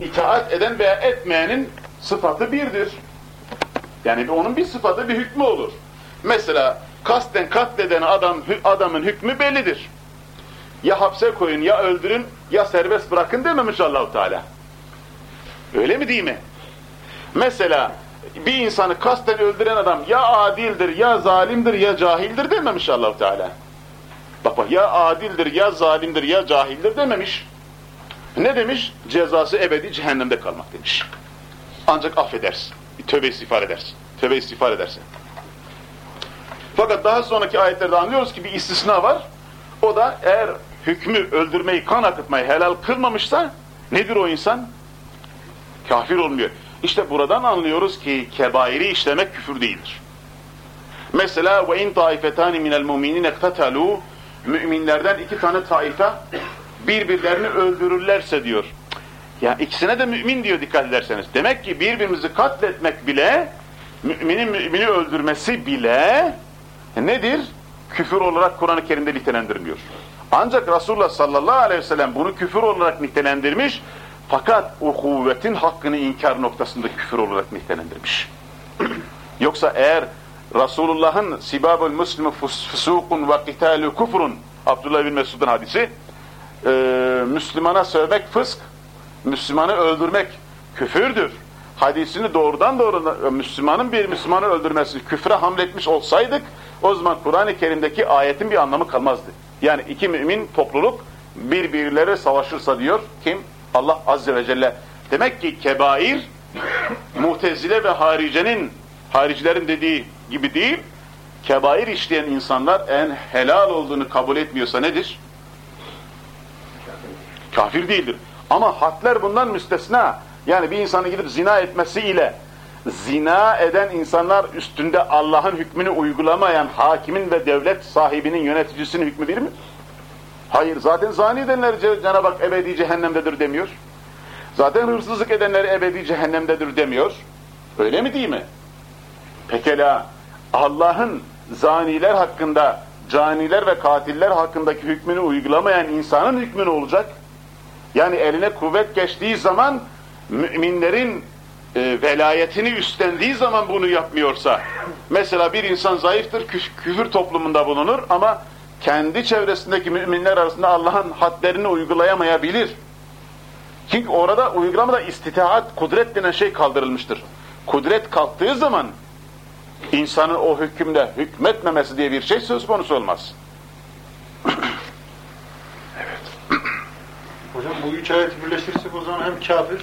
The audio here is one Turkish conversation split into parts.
itaat eden veya etmeyenin sıfatı birdir. Yani onun bir sıfatı, bir hükmü olur. Mesela kasten katleden adam adamın hükmü bellidir. Ya hapse koyun, ya öldürün, ya serbest bırakın dememiş Allahu Teala. Öyle mi değil mi? Mesela bir insanı kasten öldüren adam ya adildir, ya zalimdir, ya cahildir dememiş Allahu Teala. Bak bak ya adildir, ya zalimdir, ya cahildir dememiş. Ne demiş? Cezası ebedi cehennemde kalmak demiş. Ancak affedersin. Tövbe istiğfar edersin. Tövbe istiğfar edersin. Fakat daha sonraki ayetlerde anlıyoruz ki bir istisna var. O da eğer hükmü öldürmeyi, kan akıtmayı helal kılmamışsa nedir o insan? Kafir olmuyor. İşte buradan anlıyoruz ki kebairi işlemek küfür değildir. Mesela ve in taifetani minel mu'minin ektetalu müminlerden iki tane taife birbirlerini öldürürlerse diyor. Ya ikisine de mümin diyor dikkat ederseniz. Demek ki birbirimizi katletmek bile müminin mümini öldürmesi bile nedir? Küfür olarak Kur'an-ı Kerim'de nitelendiriliyor. Ancak Resulullah sallallahu aleyhi ve sellem bunu küfür olarak nitelendirmiş fakat o kuvvetin hakkını inkar noktasında küfür olarak nitelendirmiş. Yoksa eğer Resulullah'ın sibabul muslimu fusukun ve qitalu kufrun Abdullah bin Mesud'un hadisi e, Müslümana sövmek fısk, Müslümanı öldürmek küfürdür. Hadisini doğrudan doğrudan Müslümanın bir Müslümanı öldürmesini küfre hamletmiş olsaydık o zaman Kur'an-ı Kerim'deki ayetin bir anlamı kalmazdı. Yani iki mümin topluluk birbirleri savaşırsa diyor kim? Allah Azze ve Celle. Demek ki kebair mutezile ve haricenin haricilerin dediği gibi değil kebair işleyen insanlar en helal olduğunu kabul etmiyorsa nedir? Kafir değildir. Ama hadler bundan müstesna. Yani bir insanın gidip zina etmesiyle zina eden insanlar üstünde Allah'ın hükmünü uygulamayan hakimin ve devlet sahibinin yöneticisinin hükmü bir mi? Hayır. Zaten zani edenler Cenab-ı Hak ebedi cehennemdedir demiyor. Zaten hırsızlık edenler ebedi cehennemdedir demiyor. Öyle mi değil mi? Pekala Allah'ın zaniler hakkında, caniler ve katiller hakkındaki hükmünü uygulamayan insanın hükmü ne olacak? Yani eline kuvvet geçtiği zaman müminlerin e, velayetini üstlendiği zaman bunu yapmıyorsa, mesela bir insan zayıftır, küfür toplumunda bulunur ama kendi çevresindeki müminler arasında Allah'ın hadlerini uygulayamayabilir. Çünkü orada uygulamada istitaat, kudret denen şey kaldırılmıştır. Kudret kalktığı zaman insanın o hükümde hükmetmemesi diye bir şey söz konusu olmaz. Hocam bu üç ayeti birleştirirsek o zaman hem kafir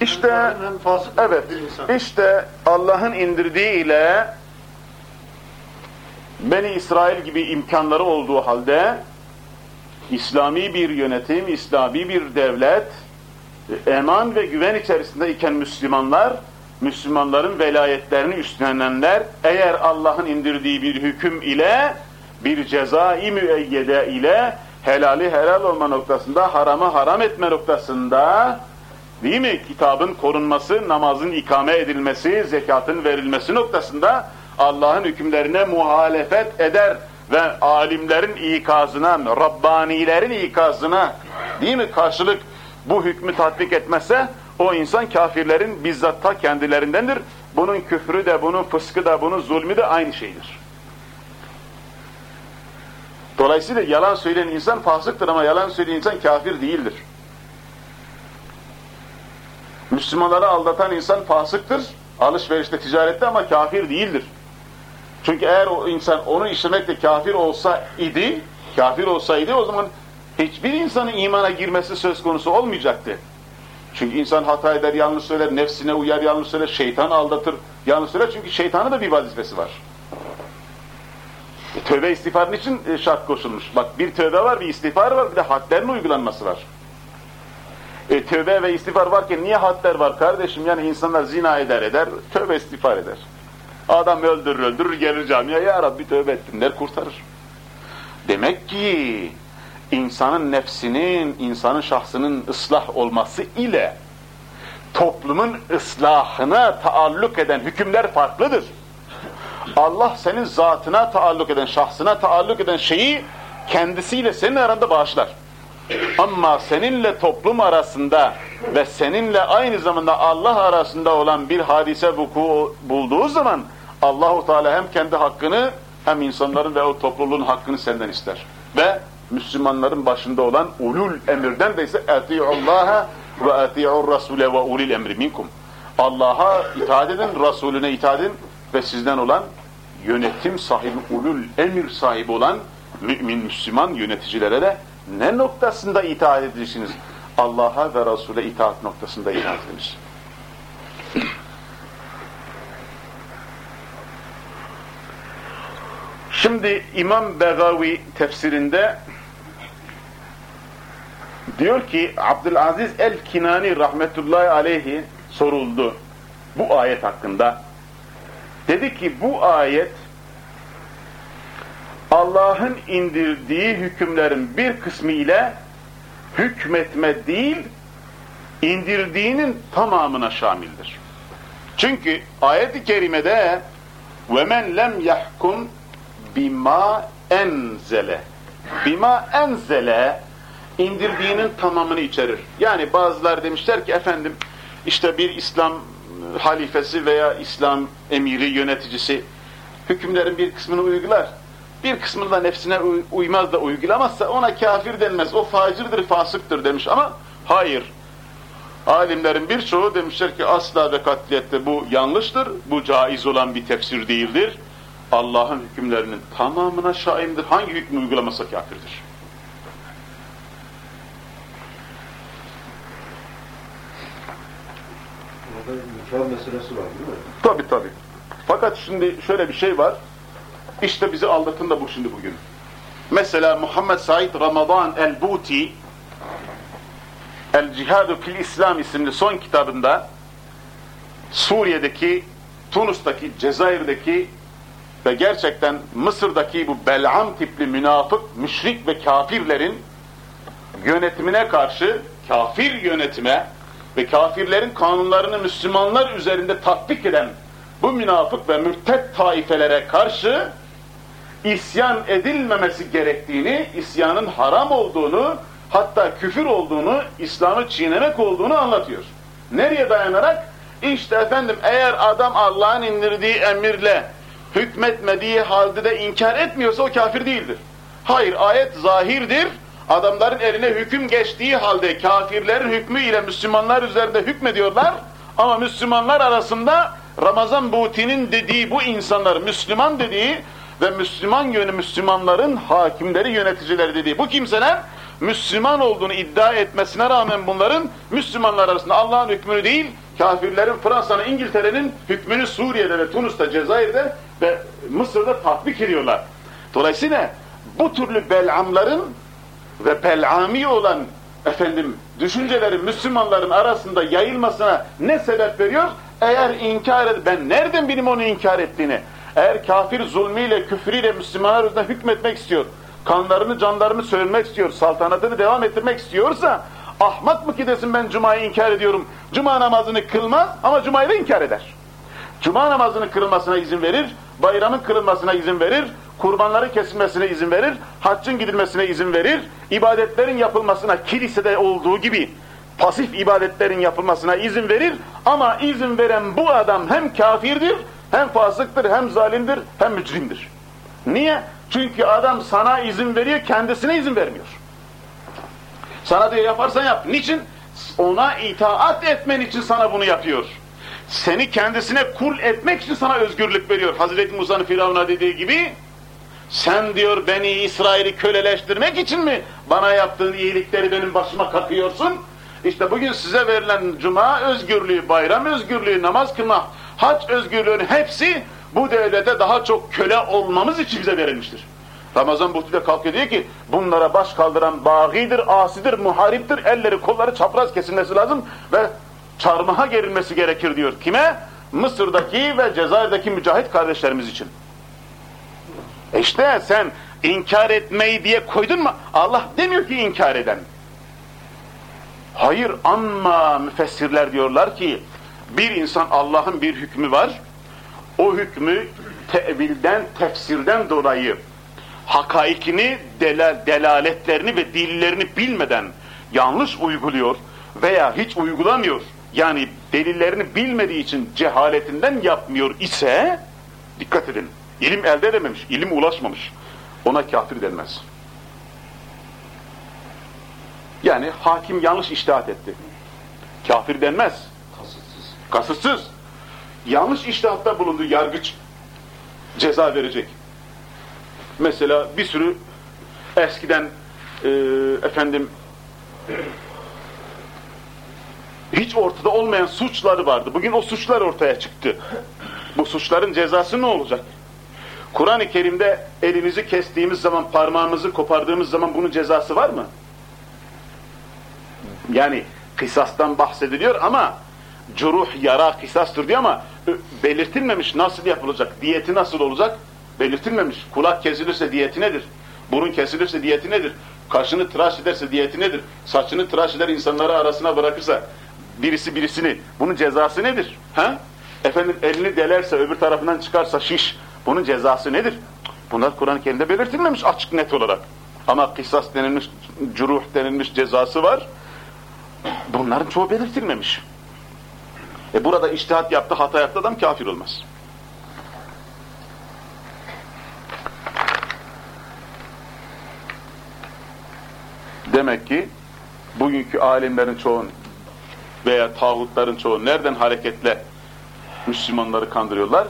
işte, hem, hem fasık evet, bir insan. İşte Allah'ın indirdiği ile Beni İsrail gibi imkanları olduğu halde İslami bir yönetim, İslami bir devlet, eman ve güven içerisinde iken Müslümanlar, Müslümanların velayetlerini üstlenenler, eğer Allah'ın indirdiği bir hüküm ile, bir ceza-i müeyyede ile, helali helal olma noktasında, haramı haram etme noktasında, değil mi? Kitabın korunması, namazın ikame edilmesi, zekatın verilmesi noktasında, Allah'ın hükümlerine muhalefet eder ve alimlerin ikazına, Rabbanilerin ikazına değil mi karşılık bu hükmü tatbik etmezse o insan kafirlerin bizzat ta kendilerindendir. Bunun küfrü de, bunun fıskı da, bunun zulmü de aynı şeydir. Dolayısıyla yalan söyleyen insan fasıktır ama yalan söyleyen insan kafir değildir. Müslümanları aldatan insan fasıktır, alışverişte, ticarette ama kafir değildir. Çünkü eğer o insan onu işlemekle kafir olsa idi, kafir olsaydı o zaman hiçbir insanın imana girmesi söz konusu olmayacaktı. Çünkü insan hata eder, yanlış söyler, nefsine uyar, yanlış söyler, şeytan aldatır, yanlış söyler. Çünkü şeytanın da bir vazifesi var. E, tövbe istiğfarın için e, şart koşulmuş. Bak bir tövbe var, bir istiğfar var, bir de hadlerin uygulanması var. E, tövbe ve istiğfar varken niye hadler var kardeşim? Yani insanlar zina eder eder, tövbe istiğfar eder. Adam öldürür öldürür gelir camiye ya Rabbi tövbe ettim der kurtarır. Demek ki insanın nefsinin, insanın şahsının ıslah olması ile toplumun ıslahına taalluk eden hükümler farklıdır. Allah senin zatına taalluk eden, şahsına taalluk eden şeyi kendisiyle senin aranda bağışlar. Ama seninle toplum arasında ve seninle aynı zamanda Allah arasında olan bir hadise vuku bulduğu zaman Allahu Teala hem kendi hakkını hem insanların ve o topluluğun hakkını senden ister. Ve Müslümanların başında olan ulul emirden de ise eti'ullaha ve eti'ur rasule ve ulil emri minkum. Allah'a itaat edin, Resulüne itaat edin ve sizden olan yönetim sahibi, ulul emir sahibi olan mümin, Müslüman yöneticilere de ne noktasında itaat edilirsiniz? Allah'a ve Resul'e itaat noktasında itaat ediniz. Şimdi İmam Begavi tefsirinde diyor ki Abdülaziz el-Kinani rahmetullahi aleyhi soruldu bu ayet hakkında. Dedi ki bu ayet Allah'ın indirdiği hükümlerin bir kısmı ile hükmetme değil, indirdiğinin tamamına şamildir. Çünkü ayet-i kerimede وَمَنْ lem yahkum bima enzele bima enzele indirdiğinin tamamını içerir. Yani bazılar demişler ki efendim işte bir İslam halifesi veya İslam emiri, yöneticisi hükümlerin bir kısmını uygular. Bir kısmını da nefsine uymaz da uygulamazsa ona kafir denmez. O facirdir, fasıktır demiş ama hayır. Alimlerin birçoğu demişler ki asla ve katliyette bu yanlıştır. Bu caiz olan bir tefsir değildir. Allah'ın hükümlerinin tamamına şaimdir. Hangi hükmü uygulamasa kafirdir. Orada nikah meselesi var değil mi? Tabi tabi. Fakat şimdi şöyle bir şey var. İşte bizi aldatın da bu şimdi bugün. Mesela Muhammed Said Ramazan el-Buti El Cihadu fil İslam isimli son kitabında Suriye'deki, Tunus'taki, Cezayir'deki ve gerçekten Mısır'daki bu Bel'am tipli münafık, müşrik ve kafirlerin yönetimine karşı kafir yönetime ve kafirlerin kanunlarını Müslümanlar üzerinde tatbik eden bu münafık ve mürtet taifelere karşı isyan edilmemesi gerektiğini, isyanın haram olduğunu, hatta küfür olduğunu, İslam'ı çiğnemek olduğunu anlatıyor. Nereye dayanarak? İşte efendim eğer adam Allah'ın indirdiği emirle hükmetmediği halde de inkar etmiyorsa o kafir değildir. Hayır ayet zahirdir. Adamların eline hüküm geçtiği halde kafirlerin hükmü ile Müslümanlar üzerinde hükmediyorlar. Ama Müslümanlar arasında Ramazan Buti'nin dediği bu insanlar Müslüman dediği ve Müslüman yönü Müslümanların hakimleri yöneticileri dediği bu kimseler Müslüman olduğunu iddia etmesine rağmen bunların Müslümanlar arasında Allah'ın hükmünü değil kafirlerin Fransa'nın İngiltere'nin hükmünü Suriye'de ve Tunus'ta Cezayir'de ve Mısır'da tatbik ediyorlar. Dolayısıyla bu türlü belamların ve belami olan efendim düşüncelerin Müslümanların arasında yayılmasına ne sebep veriyor? Eğer inkar ed ben nereden bileyim onu inkar ettiğini? Eğer kafir zulmüyle, küfrüyle Müslümanlar üzerinde hükmetmek istiyor, kanlarını, canlarını söylmek istiyor, saltanatını devam ettirmek istiyorsa, ahmak mı ki desin ben Cuma'yı inkar ediyorum, Cuma namazını kılmaz ama Cuma'yı da inkar eder. Cuma namazının kırılmasına izin verir, bayramın kırılmasına izin verir, kurbanların kesilmesine izin verir, haccın gidilmesine izin verir, ibadetlerin yapılmasına kilisede olduğu gibi pasif ibadetlerin yapılmasına izin verir ama izin veren bu adam hem kafirdir, hem fasıktır, hem zalimdir, hem mücrimdir. Niye? Çünkü adam sana izin veriyor, kendisine izin vermiyor. Sana diyor yaparsan yap. Niçin? Ona itaat etmen için sana bunu yapıyor. Seni kendisine kul etmek için sana özgürlük veriyor. Hazreti Musa'nın Firavun'a dediği gibi sen diyor beni İsrail'i köleleştirmek için mi bana yaptığın iyilikleri benim başıma kakıyorsun? İşte bugün size verilen cuma özgürlüğü, bayram özgürlüğü, namaz kılma, hac özgürlüğünün hepsi bu devlete daha çok köle olmamız için bize verilmiştir. Ramazan Buhti'de kalkıyor diyor ki bunlara baş kaldıran bağidir, asidir, muhariptir, elleri kolları çapraz kesilmesi lazım ve çarmıha gerilmesi gerekir diyor. Kime? Mısır'daki ve Cezayir'deki mücahit kardeşlerimiz için. E işte sen inkar etmeyi diye koydun mu? Allah demiyor ki inkar eden. Hayır ama müfessirler diyorlar ki bir insan Allah'ın bir hükmü var. O hükmü tevilden, tefsirden dolayı hakaikini, delal, delaletlerini ve dillerini bilmeden yanlış uyguluyor veya hiç uygulamıyor, yani delillerini bilmediği için cehaletinden yapmıyor ise, dikkat edin, ilim elde edememiş, ilim ulaşmamış, ona kafir denmez. Yani hakim yanlış iştihat etti. Kafir denmez. Kasıtsız. Kasıtsız. Yanlış iştihatta bulundu yargıç. Ceza verecek. Mesela bir sürü eskiden e, efendim hiç ortada olmayan suçları vardı. Bugün o suçlar ortaya çıktı. Bu suçların cezası ne olacak? Kur'an-ı Kerim'de elimizi kestiğimiz zaman, parmağımızı kopardığımız zaman bunun cezası var mı? Yani kısastan bahsediliyor ama curuh, yara kısastır diyor ama belirtilmemiş nasıl yapılacak, diyeti nasıl olacak belirtilmemiş. Kulak kesilirse diyeti nedir? Burun kesilirse diyeti nedir? Kaşını tıraş ederse diyeti nedir? Saçını tıraş eder insanları arasına bırakırsa birisi birisini bunun cezası nedir? Ha? Efendim elini delerse öbür tarafından çıkarsa şiş bunun cezası nedir? Bunlar Kur'an-ı Kerim'de belirtilmemiş açık net olarak. Ama kısas denilmiş, curuh denilmiş cezası var. Bunların çoğu belirtilmemiş. E burada iştihat yaptı, hata yaptı adam kafir olmaz. Demek ki bugünkü alimlerin çoğun veya tağutların çoğu nereden hareketle Müslümanları kandırıyorlar?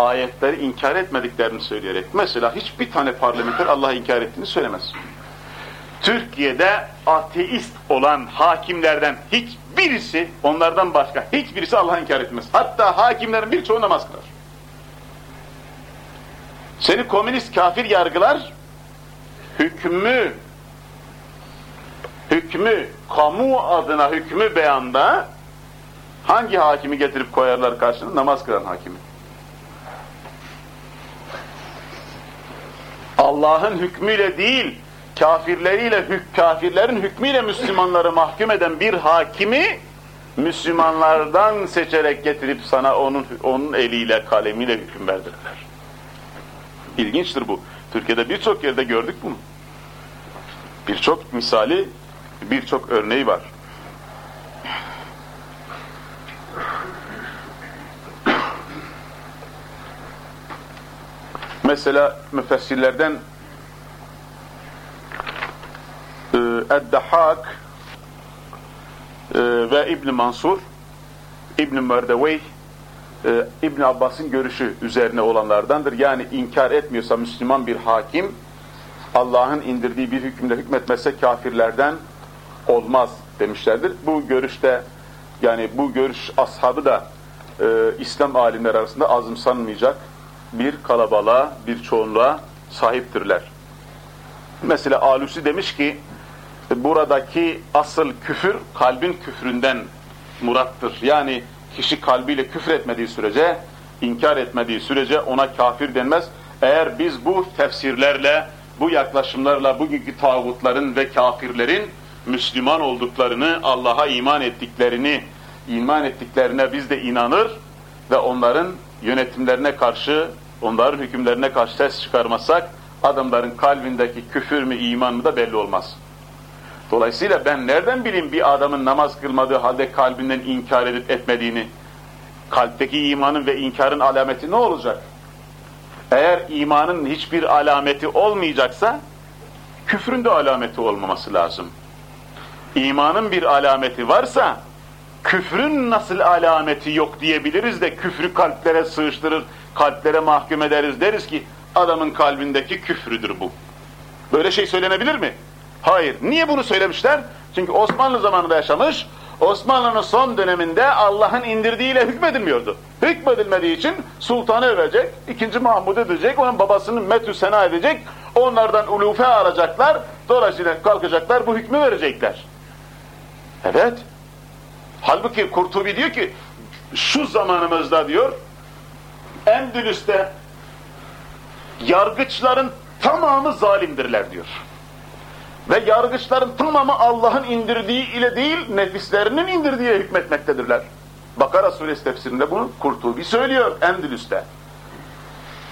Ayetleri inkar etmediklerini söyleyerek. Mesela hiçbir tane parlamenter Allah'ı inkar ettiğini söylemez. Türkiye'de ateist olan hakimlerden hiçbirisi, onlardan başka hiçbirisi Allah'ı inkar etmez. Hatta hakimlerin birçoğu namaz kılar. Seni komünist kafir yargılar, hükmü, hükmü, kamu adına hükmü beyanda hangi hakimi getirip koyarlar karşına? Namaz kılan hakimi. Allah'ın hükmüyle değil, kafirleriyle hük, kafirlerin hükmüyle Müslümanları mahkum eden bir hakimi Müslümanlardan seçerek getirip sana onun onun eliyle kalemiyle hüküm verdirirler. İlginçtir bu. Türkiye'de birçok yerde gördük bunu. Birçok misali, birçok örneği var. Mesela müfessirlerden e, Eddahak e, ve İbn Mansur İbn Merdevey e, Abbas'ın görüşü üzerine olanlardandır. Yani inkar etmiyorsa Müslüman bir hakim Allah'ın indirdiği bir hükümle hükmetmezse kafirlerden olmaz demişlerdir. Bu görüşte yani bu görüş ashabı da e, İslam alimler arasında azımsanmayacak bir kalabalığa, bir çoğunluğa sahiptirler. Mesela Alusi demiş ki buradaki asıl küfür kalbin küfründen murattır. Yani kişi kalbiyle küfür etmediği sürece, inkar etmediği sürece ona kafir denmez. Eğer biz bu tefsirlerle, bu yaklaşımlarla bugünkü tağutların ve kafirlerin Müslüman olduklarını, Allah'a iman ettiklerini, iman ettiklerine biz de inanır ve onların yönetimlerine karşı, onların hükümlerine karşı ses çıkarmasak, adamların kalbindeki küfür mü, iman mı da belli olmaz. Dolayısıyla ben nereden bileyim bir adamın namaz kılmadığı halde kalbinden inkar edip etmediğini? Kalpteki imanın ve inkarın alameti ne olacak? Eğer imanın hiçbir alameti olmayacaksa, küfrün de alameti olmaması lazım. İmanın bir alameti varsa, küfrün nasıl alameti yok diyebiliriz de küfrü kalplere sığıştırır, kalplere mahkum ederiz deriz ki adamın kalbindeki küfrüdür bu. Böyle şey söylenebilir mi? Hayır. Niye bunu söylemişler? Çünkü Osmanlı zamanında yaşamış, Osmanlı'nın son döneminde Allah'ın indirdiğiyle hükmedilmiyordu. Hükmedilmediği için sultanı övecek, ikinci Mahmud edecek, onun babasının metü sena edecek, onlardan ulufe alacaklar, dolayısıyla kalkacaklar, bu hükmü verecekler. Evet. Halbuki Kurtubi diyor ki, şu zamanımızda diyor, Endülüs'te yargıçların tamamı zalimdirler diyor. Ve yargıçların tamamı Allah'ın indirdiği ile değil, nefislerinin indirdiği hükmetmektedirler. Bakara suresi tefsirinde bunu Kurtubi söylüyor Endülüs'te.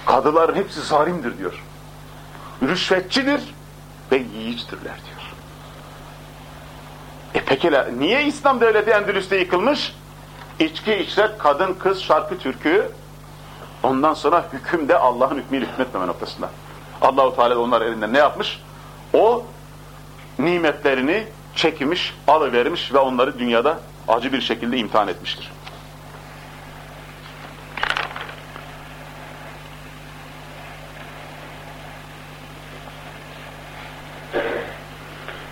Kadıların hepsi zalimdir diyor. rüşvetçidir ve yiyicidirler diyor. E peki niye İslam devleti Endülüs'te yıkılmış? İçki, içret, kadın, kız, şarkı, türkü ondan sonra hükümde Allah'ın hükmüyle hükmetmeme noktasında. Allahu Teala onlar elinden ne yapmış? O nimetlerini çekmiş, alıvermiş ve onları dünyada acı bir şekilde imtihan etmiştir.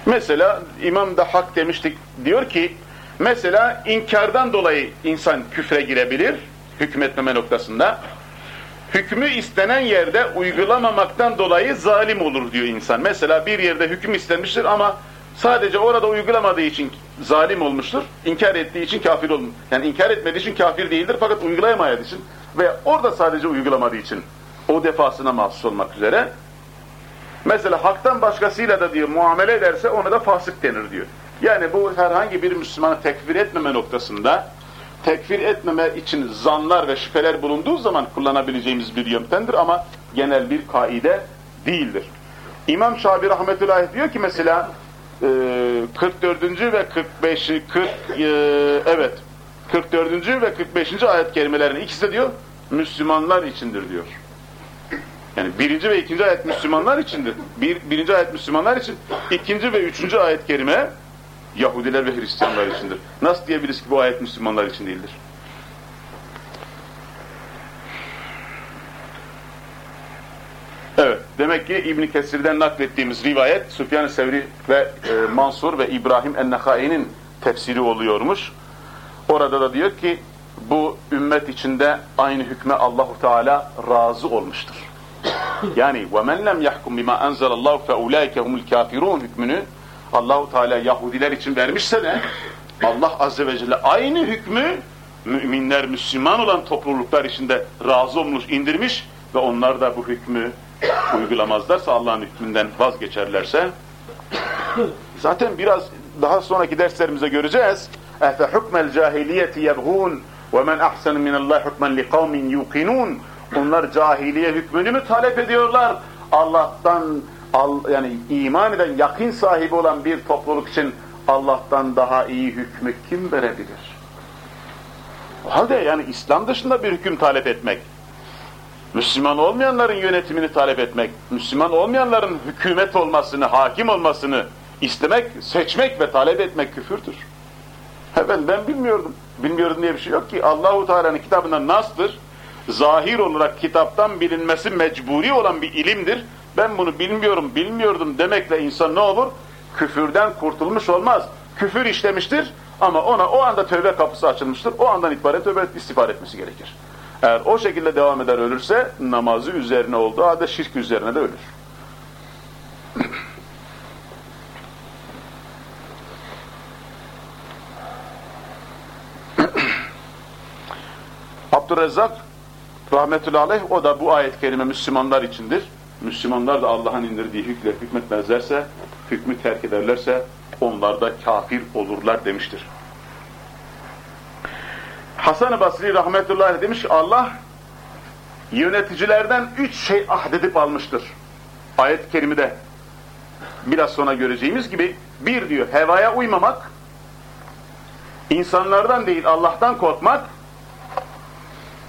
Mesela İmam da hak demiştik diyor ki mesela inkardan dolayı insan küfre girebilir hükmetmeme noktasında. Hükmü istenen yerde uygulamamaktan dolayı zalim olur diyor insan. Mesela bir yerde hüküm istenmiştir ama sadece orada uygulamadığı için zalim olmuştur. İnkar ettiği için kafir olmuş. Yani inkar etmediği için kafir değildir fakat uygulayamadığı için ve orada sadece uygulamadığı için o defasına mahsus olmak üzere Mesela haktan başkasıyla da diyor muamele ederse ona da fasık denir diyor. Yani bu herhangi bir Müslümanı tekfir etmeme noktasında tekfir etmeme için zanlar ve şüpheler bulunduğu zaman kullanabileceğimiz bir yöntemdir ama genel bir kaide değildir. İmam Şabi rahmetullahi diyor ki mesela 44. ve 45. 40 evet 44. ve 45. ayet kelimelerin ikisi de diyor Müslümanlar içindir diyor. Yani birinci ve ikinci ayet Müslümanlar içindir. Bir, birinci ayet Müslümanlar için, ikinci ve üçüncü ayet kerime Yahudiler ve Hristiyanlar içindir. Nasıl diyebiliriz ki bu ayet Müslümanlar için değildir? Evet, demek ki İbn Kesir'den naklettiğimiz rivayet Süfyan-ı Sevri ve e, Mansur ve İbrahim en-Nehai'nin tefsiri oluyormuş. Orada da diyor ki bu ümmet içinde aynı hükme Allahu Teala razı olmuştur. Yani وَمَنْ لَمْ يَحْكُمْ بِمَا أَنْزَلَ اللّٰهُ فَاُولَٰئِكَ هُمُ الْكَافِرُونَ hükmünü Allahu Teala Yahudiler için vermişse de Allah Azze ve Celle aynı hükmü müminler, Müslüman olan topluluklar içinde razı olmuş, indirmiş ve onlar da bu hükmü uygulamazlarsa Allah'ın hükmünden vazgeçerlerse zaten biraz daha sonraki derslerimize göreceğiz. اَفَ حُكْمَ الْجَاهِلِيَةِ يَبْغُونَ وَمَنْ أَحْسَنُ مِنَ اللّٰهِ حُكْمًا لِقَوْمٍ يُوقِنُونَ onlar cahiliye hükmünü mü talep ediyorlar? Allah'tan yani iman eden, yakın sahibi olan bir topluluk için Allah'tan daha iyi hükmü kim verebilir? O halde yani İslam dışında bir hüküm talep etmek, Müslüman olmayanların yönetimini talep etmek, Müslüman olmayanların hükümet olmasını, hakim olmasını istemek, seçmek ve talep etmek küfürdür. Ben, ben bilmiyordum. Bilmiyordum diye bir şey yok ki. Allahu Teala'nın kitabında nas'tır zahir olarak kitaptan bilinmesi mecburi olan bir ilimdir. Ben bunu bilmiyorum, bilmiyordum demekle insan ne olur? Küfürden kurtulmuş olmaz. Küfür işlemiştir ama ona o anda tövbe kapısı açılmıştır. O andan itibaren tövbe istiğfar etmesi gerekir. Eğer o şekilde devam eder ölürse namazı üzerine olduğu halde şirk üzerine de ölür. Abdurrezzak rahmetullahi aleyh o da bu ayet-i Müslümanlar içindir. Müslümanlar da Allah'ın indirdiği hükle hükmetmezlerse, hükmü terk ederlerse onlar da kafir olurlar demiştir. Hasan-ı Basri rahmetullahi demiş Allah yöneticilerden üç şey ahdedip almıştır. Ayet-i kerimede biraz sonra göreceğimiz gibi bir diyor hevaya uymamak, insanlardan değil Allah'tan korkmak,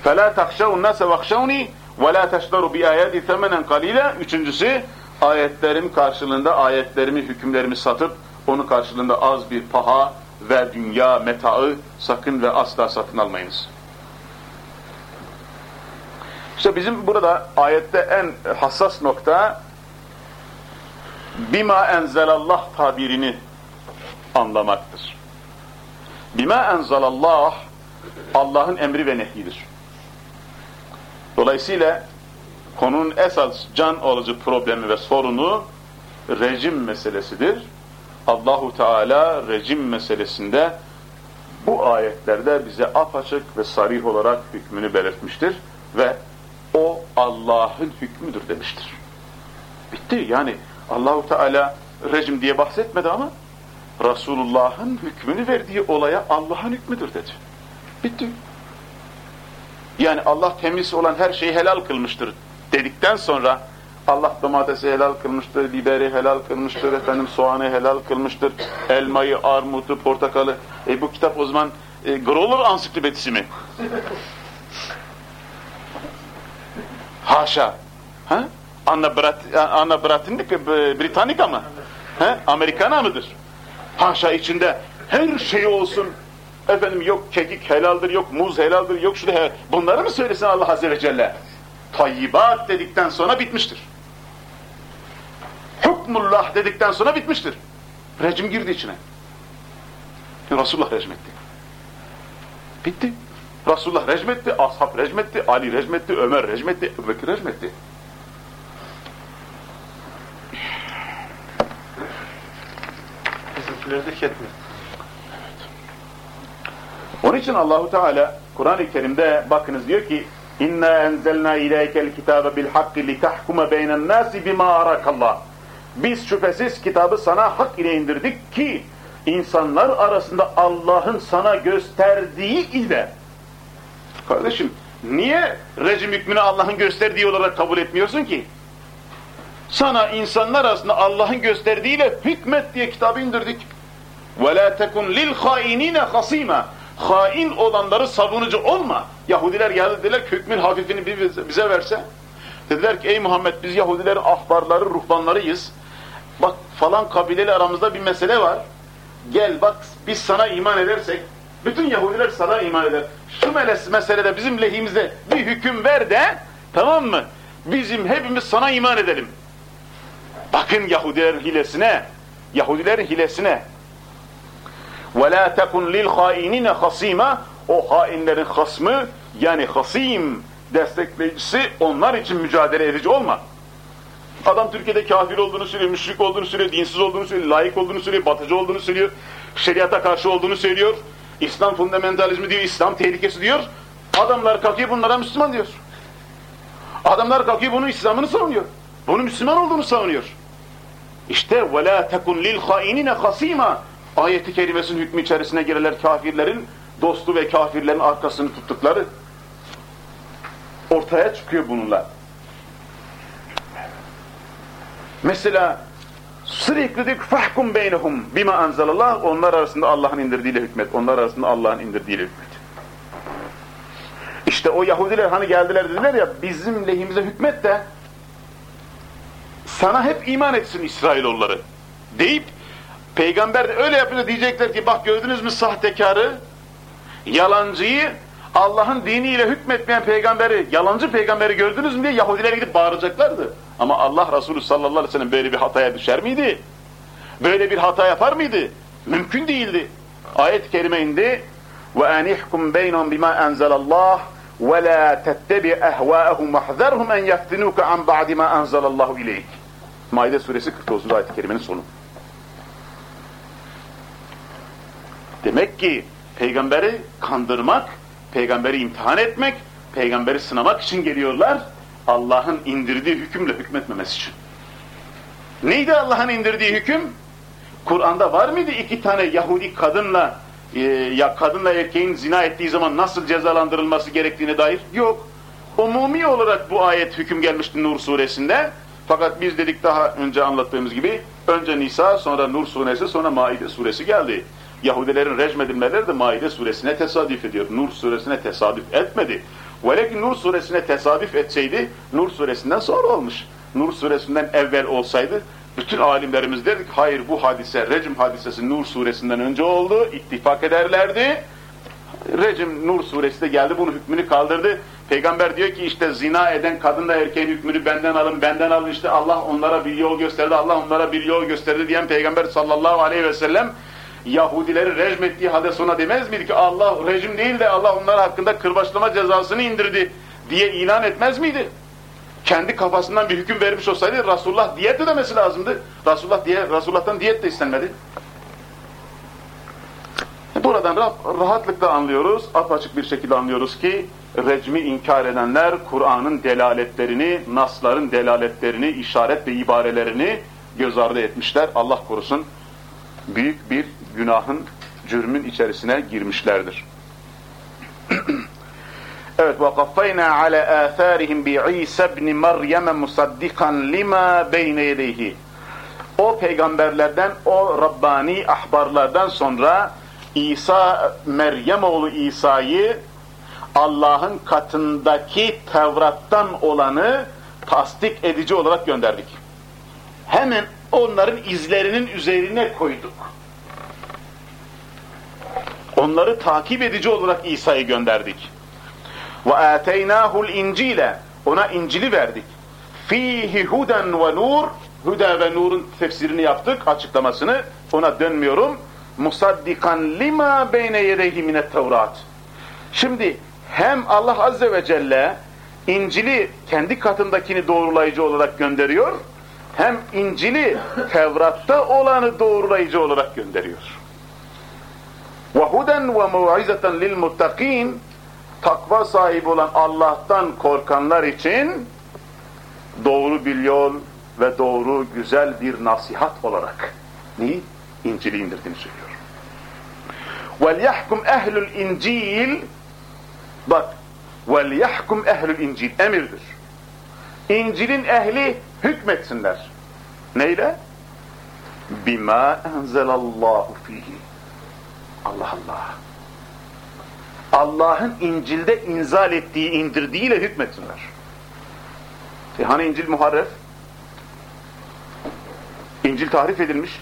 فَلَا تَخْشَوُ النَّاسَ وَخْشَوْنِي وَلَا تَشْتَرُوا بِآيَاتِ ثَمَنًا قَلِيلًا Üçüncüsü, ayetlerim karşılığında ayetlerimi, hükümlerimi satıp, onu karşılığında az bir paha ve dünya metaı sakın ve asla satın almayınız. İşte bizim burada ayette en hassas nokta bima enzelallah tabirini anlamaktır. Bima enzelallah Allah'ın emri ve nehyidir. Dolayısıyla konunun esas can alıcı problemi ve sorunu rejim meselesidir. Allahu Teala rejim meselesinde bu ayetlerde bize apaçık ve sarih olarak hükmünü belirtmiştir ve o Allah'ın hükmüdür demiştir. Bitti yani Allahu Teala rejim diye bahsetmedi ama Resulullah'ın hükmünü verdiği olaya Allah'ın hükmüdür dedi. Bitti. Yani Allah temiz olan her şeyi helal kılmıştır dedikten sonra Allah domatesi helal kılmıştır, biberi helal kılmıştır, efendim soğanı helal kılmıştır, elmayı, armutu, portakalı. E bu kitap o zaman e, Growler ansiklopedisi mi? Haşa. Ha? Anna, Brat, Anna Bratinik, e, mı? Ha? Amerikana mıdır? Haşa içinde her şey olsun. Efendim yok kekik helaldir, yok muz helaldir, yok şu helal. Bunları mı söylesin Allah Azze ve Celle? Tayyibat dedikten sonra bitmiştir. Hukmullah dedikten sonra bitmiştir. Rejim girdi içine. Resulullah rejim etti. Bitti. Resulullah rejim etti, ashab rejim etti, Ali rejim etti, Ömer rejim etti, Ebubekir rejim etti. Bizimkileri de ketmiyor. Onun için Allahu Teala Kur'an-ı Kerim'de bakınız diyor ki İnna enzelna ileykel kitabe bil hakki li tahkuma beynen nasi bima arakallah. Biz şüphesiz kitabı sana hak ile indirdik ki insanlar arasında Allah'ın sana gösterdiği ile. Kardeşim niye rejim hükmünü Allah'ın gösterdiği olarak kabul etmiyorsun ki? Sana insanlar arasında Allah'ın gösterdiğiyle hükmet diye kitabı indirdik. وَلَا تَكُنْ لِلْخَائِنِينَ خَصِيمًا Hain olanları savunucu olma. Yahudiler geldi dediler hükmün hafifini bize verse. Dediler ki ey Muhammed biz Yahudilerin ahbarları, ruhbanlarıyız. Bak falan kabileyle aramızda bir mesele var. Gel bak biz sana iman edersek, bütün Yahudiler sana iman eder. Şu meselede bizim lehimize bir hüküm ver de, tamam mı? Bizim hepimiz sana iman edelim. Bakın Yahudilerin hilesine, Yahudilerin hilesine. وَلَا تَكُنْ لِلْخَائِنِينَ خَصِيمًا O hainlerin hasmı, yani hasim destekleyicisi onlar için mücadele edici olma. Adam Türkiye'de kafir olduğunu söylüyor, müşrik olduğunu söylüyor, dinsiz olduğunu söylüyor, layık olduğunu söylüyor, batıcı olduğunu söylüyor, şeriata karşı olduğunu söylüyor, İslam fundamentalizmi diyor, İslam tehlikesi diyor. Adamlar kalkıyor bunlara Müslüman diyor. Adamlar kalkıyor bunun İslam'ını savunuyor. Bunun Müslüman olduğunu savunuyor. İşte وَلَا تَكُنْ لِلْخَائِنِينَ خَصِيمًا Ayeti kerimesinin hükmü içerisine gireler kafirlerin dostu ve kafirlerin arkasını tuttukları ortaya çıkıyor bununla. Mesela sürekli diyor fahkum beynehum bima anzalallah onlar arasında Allah'ın indirdiğiyle hükmet. Onlar arasında Allah'ın indirdiğiyle hükmet. İşte o Yahudiler hani geldiler dediler ya bizim lehimize hükmet de sana hep iman etsin İsrailoğulları deyip peygamber de öyle yapıyor diyecekler ki bak gördünüz mü sahtekarı yalancıyı Allah'ın diniyle hükmetmeyen peygamberi, yalancı peygamberi gördünüz mü diye Yahudilere gidip bağıracaklardı. Ama Allah Resulü sallallahu aleyhi ve sellem böyle bir hataya düşer miydi? Böyle bir hata yapar mıydı? Mümkün değildi. Ayet-i kerime indi. وَاَنِحْكُمْ بَيْنَهُمْ بِمَا أَنْزَلَ اللّٰهِ وَلَا تَتَّبِعْ اَهْوَاءَهُمْ وَحْذَرْهُمْ اَنْ يَفْتِنُوكَ عَنْ بَعْدِ مَا أَنْزَلَ اللّٰهُ اِلَيْكِ Maide suresi 49. ayet-i kerimenin sonu. Demek ki peygamberi kandırmak, peygamberi imtihan etmek, peygamberi sınamak için geliyorlar. Allah'ın indirdiği hükümle hükmetmemesi için. Neydi Allah'ın indirdiği hüküm? Kur'an'da var mıydı iki tane Yahudi kadınla e, ya kadınla erkeğin zina ettiği zaman nasıl cezalandırılması gerektiğine dair? Yok. Umumi olarak bu ayet hüküm gelmişti Nur suresinde. Fakat biz dedik daha önce anlattığımız gibi önce Nisa sonra Nur suresi sonra Maide suresi geldi. Yahudilerin rejim edilmeleri de Maide suresine tesadüf ediyor. Nur suresine tesadüf etmedi. Velekin Nur suresine tesadüf etseydi Nur suresinden sonra olmuş. Nur suresinden evvel olsaydı bütün alimlerimiz der ki hayır bu hadise rejim hadisesi Nur suresinden önce oldu. ittifak ederlerdi. Rejim Nur suresi de geldi bunun hükmünü kaldırdı. Peygamber diyor ki işte zina eden kadınla erkeğin hükmünü benden alın, benden alın işte Allah onlara bir yol gösterdi, Allah onlara bir yol gösterdi diyen Peygamber sallallahu aleyhi ve sellem Yahudileri rejim ettiği halde sonra demez miydi ki Allah rejim değil de Allah onlar hakkında kırbaçlama cezasını indirdi diye ilan etmez miydi? Kendi kafasından bir hüküm vermiş olsaydı Resulullah diyet ödemesi lazımdı. Resulullah diye Resulullah'tan diyet de istenmedi. Buradan rahatlıkla anlıyoruz, apaçık bir şekilde anlıyoruz ki recmi inkar edenler Kur'an'ın delaletlerini, nasların delaletlerini, işaret ve ibarelerini göz ardı etmişler. Allah korusun büyük bir günahın, cürmün içerisine girmişlerdir. Evet ala atharihim bi İsa ibn Meryem musaddikan lima beyne yedeyhi. O peygamberlerden, o Rabbani ahbarlardan sonra İsa, Meryem oğlu İsa'yı Allah'ın katındaki Tevrat'tan olanı tasdik edici olarak gönderdik. Hemen onların izlerinin üzerine koyduk. Onları takip edici olarak İsa'yı gönderdik. Ve ateynahu'l incile ona İncil'i verdik. Fihi huden ve nur Huda ve Nur'un tefsirini yaptık, açıklamasını. Ona dönmüyorum. Musaddikan lima beyne yedeyhi minet Tevrat. Şimdi hem Allah Azze ve Celle İncil'i kendi katındakini doğrulayıcı olarak gönderiyor, hem İncil'i Tevrat'ta olanı doğrulayıcı olarak gönderiyor وَهُدًا وَمُوْعِزَةً لِلْمُتَّقِينَ Takva sahibi olan Allah'tan korkanlar için doğru bir yol ve doğru güzel bir nasihat olarak neyi? İncil'i indirdiğini söylüyor. وَلْيَحْكُمْ اَهْلُ الْاِنْجِيلِ Bak, وَلْيَحْكُمْ اَهْلُ الْاِنْجِيلِ Emirdir. İncil'in ehli hükmetsinler. Neyle? بِمَا اَنْزَلَ اللّٰهُ ف۪يهِ Allah Allah. Allah'ın İncil'de inzal ettiği, indirdiğiyle hükmetsinler. E hani İncil muharref? İncil tahrif edilmiş.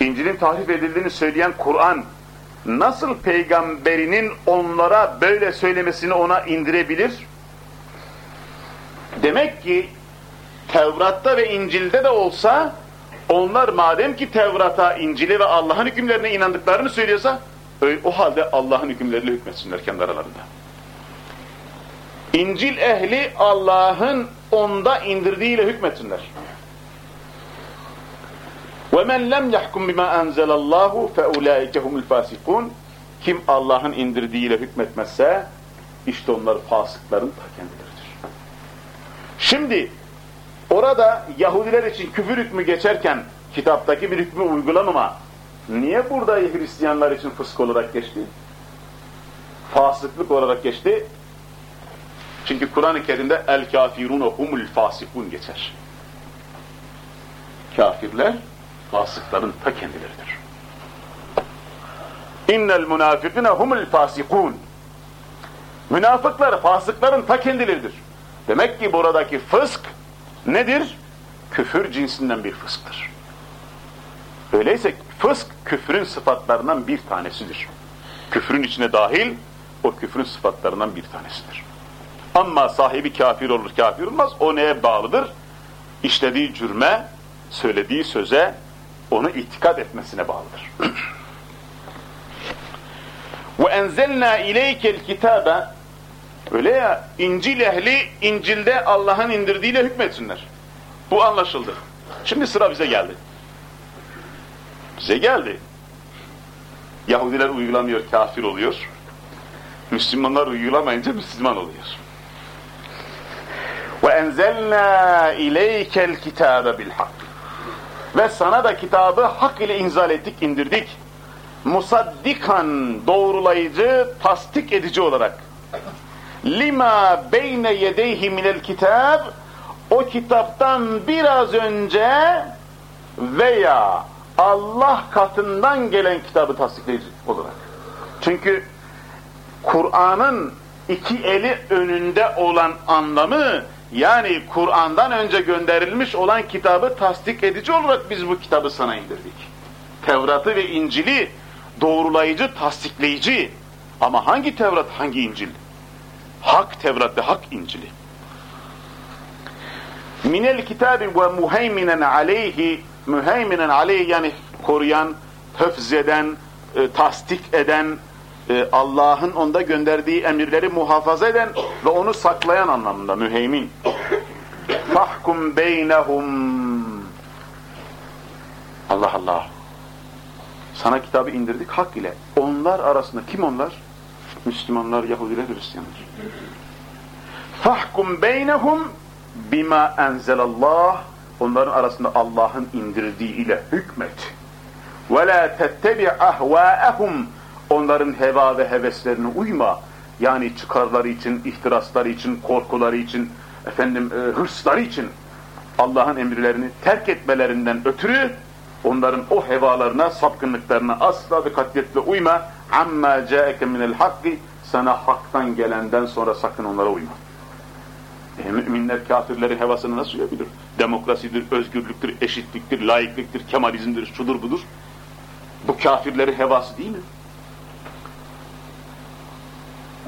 İncil'in tahrif edildiğini söyleyen Kur'an nasıl peygamberinin onlara böyle söylemesini ona indirebilir? Demek ki Tevrat'ta ve İncil'de de olsa onlar madem ki Tevrat'a, İncil'e ve Allah'ın hükümlerine inandıklarını söylüyorsa o halde Allah'ın hükümleriyle hükmetsinler kendi aralarında. İncil ehli Allah'ın onda indirdiğiyle hükmetsinler. وَمَنْ لَمْ يَحْكُمْ بِمَا أَنْزَلَ اللّٰهُ فَاُولَٰئِكَ هُمُ الْفَاسِقُونَ Kim Allah'ın indirdiğiyle hükmetmezse işte onlar fasıkların ta kendileridir. Şimdi orada Yahudiler için küfür hükmü geçerken kitaptaki bir hükmü uygulamama niye burada Hristiyanlar için fısk olarak geçti? Fasıklık olarak geçti. Çünkü Kur'an-ı Kerim'de el kafirun humul fasikun geçer. Kafirler fasıkların ta kendileridir. İnnel münafikine humul fasikun. Münafıklar fasıkların ta kendileridir. Demek ki buradaki fısk nedir? Küfür cinsinden bir fısktır. Öyleyse fısk küfrün sıfatlarından bir tanesidir. Küfrün içine dahil o küfrün sıfatlarından bir tanesidir. Ama sahibi kafir olur kafir olmaz o neye bağlıdır? İşlediği cürme, söylediği söze, onu itikad etmesine bağlıdır. Enzelna ileykel kitabe öyle ya İncil ehli İncil'de Allah'ın indirdiğiyle hükmetsinler. Bu anlaşıldı. Şimdi sıra bize geldi. Bize geldi. Yahudiler uygulamıyor, kafir oluyor. Müslümanlar uygulamayınca Müslüman oluyor. Ve enzelna ileykel kitabe bil. Ve sana da kitabı hak ile inzal ettik, indirdik. Musaddikan doğrulayıcı, tasdik edici olarak. Lima beyne yedeyhi minel kitab o kitaptan biraz önce veya Allah katından gelen kitabı tasdikleyici olarak. Çünkü Kur'an'ın iki eli önünde olan anlamı yani Kur'an'dan önce gönderilmiş olan kitabı tasdik edici olarak biz bu kitabı sana indirdik. Tevrat'ı ve İncil'i doğrulayıcı, tasdikleyici. Ama hangi Tevrat, hangi İncil? Hak Tevrat ve Hak İncil'i. Minel kitabi ve muheyminen aleyhi müheyminen aleyhi yani koruyan, höfzeden, e, tasdik eden, e, Allah'ın onda gönderdiği emirleri muhafaza eden ve onu saklayan anlamında müheymin. Fahkum beynehum Allah Allah. Sana kitabı indirdik hak ile. Onlar arasında kim onlar? Müslümanlar, Yahudiler, Hristiyanlar. Fahkum beynehum bima enzelallah onların arasında Allah'ın indirdiği ile hükmet. Ve la tettebi ahvaehum onların heva ve heveslerine uyma. yani çıkarları için, ihtirasları için, korkuları için, efendim e, hırsları için Allah'ın emirlerini terk etmelerinden ötürü onların o hevalarına, sapkınlıklarına asla ve uyma Amma ca'eke minel hakki sana haktan gelenden sonra sakın onlara uyma. E, müminler kafirlerin hevasını nasıl uyabilir? Demokrasidir, özgürlüktür, eşitliktir, laikliktir, kemalizmdir, şudur budur. Bu kafirlerin hevası değil mi?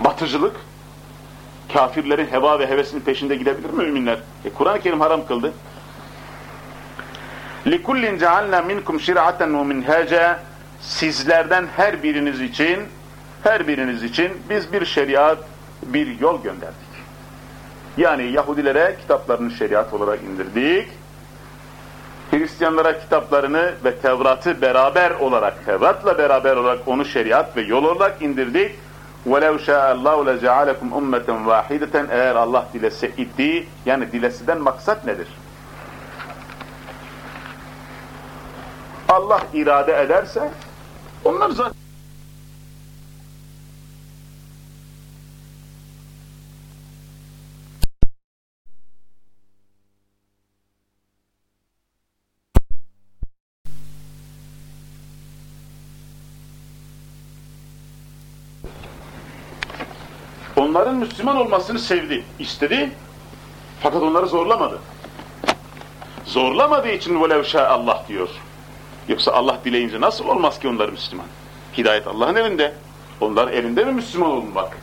Batıcılık, kafirlerin heva ve hevesinin peşinde gidebilir mi müminler? E, Kur'an-ı Kerim haram kıldı. لِكُلِّنْ جَعَلْنَا مِنْكُمْ شِرْعَةً وَمِنْهَاجًا Sizlerden her biriniz için, her biriniz için biz bir şeriat, bir yol gönderdik. Yani Yahudilere kitaplarını şeriat olarak indirdik. Hristiyanlara kitaplarını ve Tevrat'ı beraber olarak, Tevrat'la beraber olarak onu şeriat ve yol olarak indirdik. وَلَوْ شَاءَ اللّٰهُ لَجَعَلَكُمْ اُمَّةً وَاحِدَةً Eğer Allah dilese idi, yani dilesiden maksat nedir? Allah irade ederse, onlar zaten onların Müslüman olmasını sevdi, istedi. Fakat onları zorlamadı. Zorlamadığı için velev Allah diyor. Yoksa Allah dileyince nasıl olmaz ki onlar Müslüman? Hidayet Allah'ın elinde. Onların elinde mi Müslüman olmak?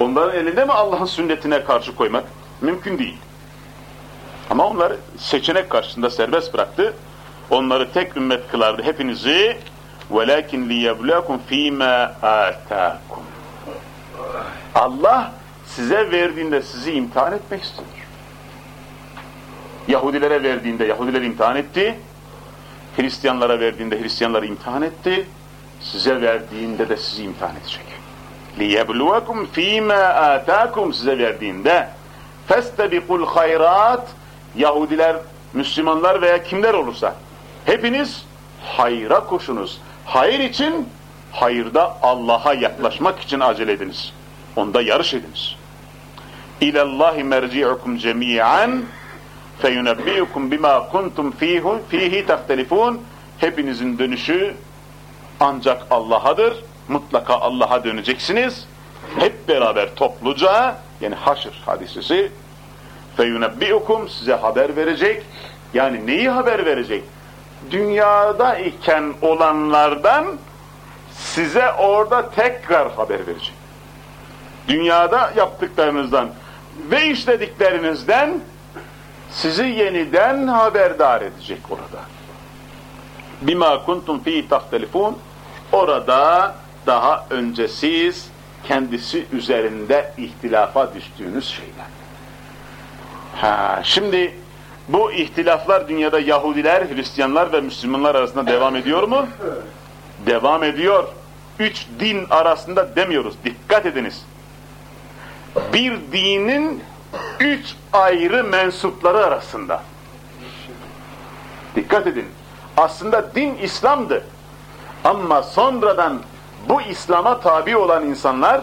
Onların elinde mi Allah'ın sünnetine karşı koymak? Mümkün değil. Ama onları seçenek karşısında serbest bıraktı. Onları tek ümmet kılardı hepinizi. وَلَكِنْ لِيَبْلَاكُمْ ف۪ي مَا آتَاكُمْ Allah size verdiğinde sizi imtihan etmek istiyor. Yahudilere verdiğinde Yahudileri imtihan etti. Hristiyanlara verdiğinde Hristiyanları imtihan etti. Size verdiğinde de sizi imtihan edecek. لِيَبْلُوَكُمْ ف۪ي مَا آتَاكُمْ Size verdiğinde فَاسْتَبِقُوا الْخَيْرَاتِ Yahudiler, Müslümanlar veya kimler olursa hepiniz hayra koşunuz. Hayır için, hayırda Allah'a yaklaşmak için acele ediniz. Onda yarış ediniz. İlallahi merci'ukum cemi'an feyunebbi'ukum bima kuntum fihi fihi tahtelifun. Hepinizin dönüşü ancak Allah'adır. Mutlaka Allah'a döneceksiniz. Hep beraber topluca yani haşr hadisesi feyunebbi'ukum size haber verecek. Yani neyi haber verecek? Dünyada iken olanlardan size orada tekrar haber verecek dünyada yaptıklarınızdan ve işlediklerinizden sizi yeniden haberdar edecek orada. Bima kuntum fi tahtelifun orada daha önce siz kendisi üzerinde ihtilafa düştüğünüz şeyler. Ha, şimdi bu ihtilaflar dünyada Yahudiler, Hristiyanlar ve Müslümanlar arasında devam ediyor mu? Devam ediyor. Üç din arasında demiyoruz. Dikkat ediniz bir dinin üç ayrı mensupları arasında. Dikkat edin. Aslında din İslam'dı. Ama sonradan bu İslam'a tabi olan insanlar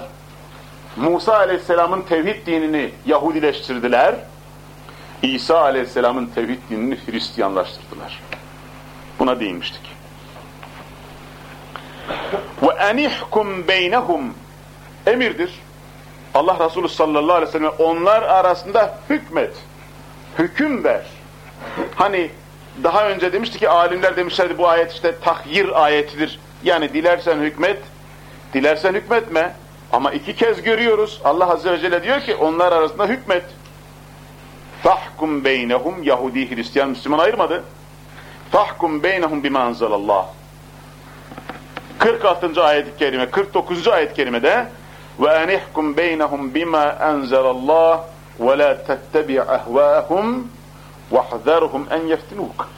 Musa aleyhisselamın tevhid dinini Yahudileştirdiler. İsa aleyhisselamın tevhid dinini Hristiyanlaştırdılar. Buna değinmiştik. Ve enihkum beynehum emirdir Allah Resulü sallallahu aleyhi ve sellem onlar arasında hükmet, hüküm ver. Hani daha önce demişti ki alimler demişlerdi bu ayet işte tahyir ayetidir. Yani dilersen hükmet, dilersen hükmetme. Ama iki kez görüyoruz. Allah Azze ve Celle diyor ki onlar arasında hükmet. Fahkum beynehum Yahudi, Hristiyan, Müslüman ayırmadı. Fahkum beynehum bima anzalallah. 46. ayet-i kerime, 49. ayet-i kerimede ve enihkum beynehum bima enzelallah ve la tettebi' ahvâhum vahzerhum en yeftinuk.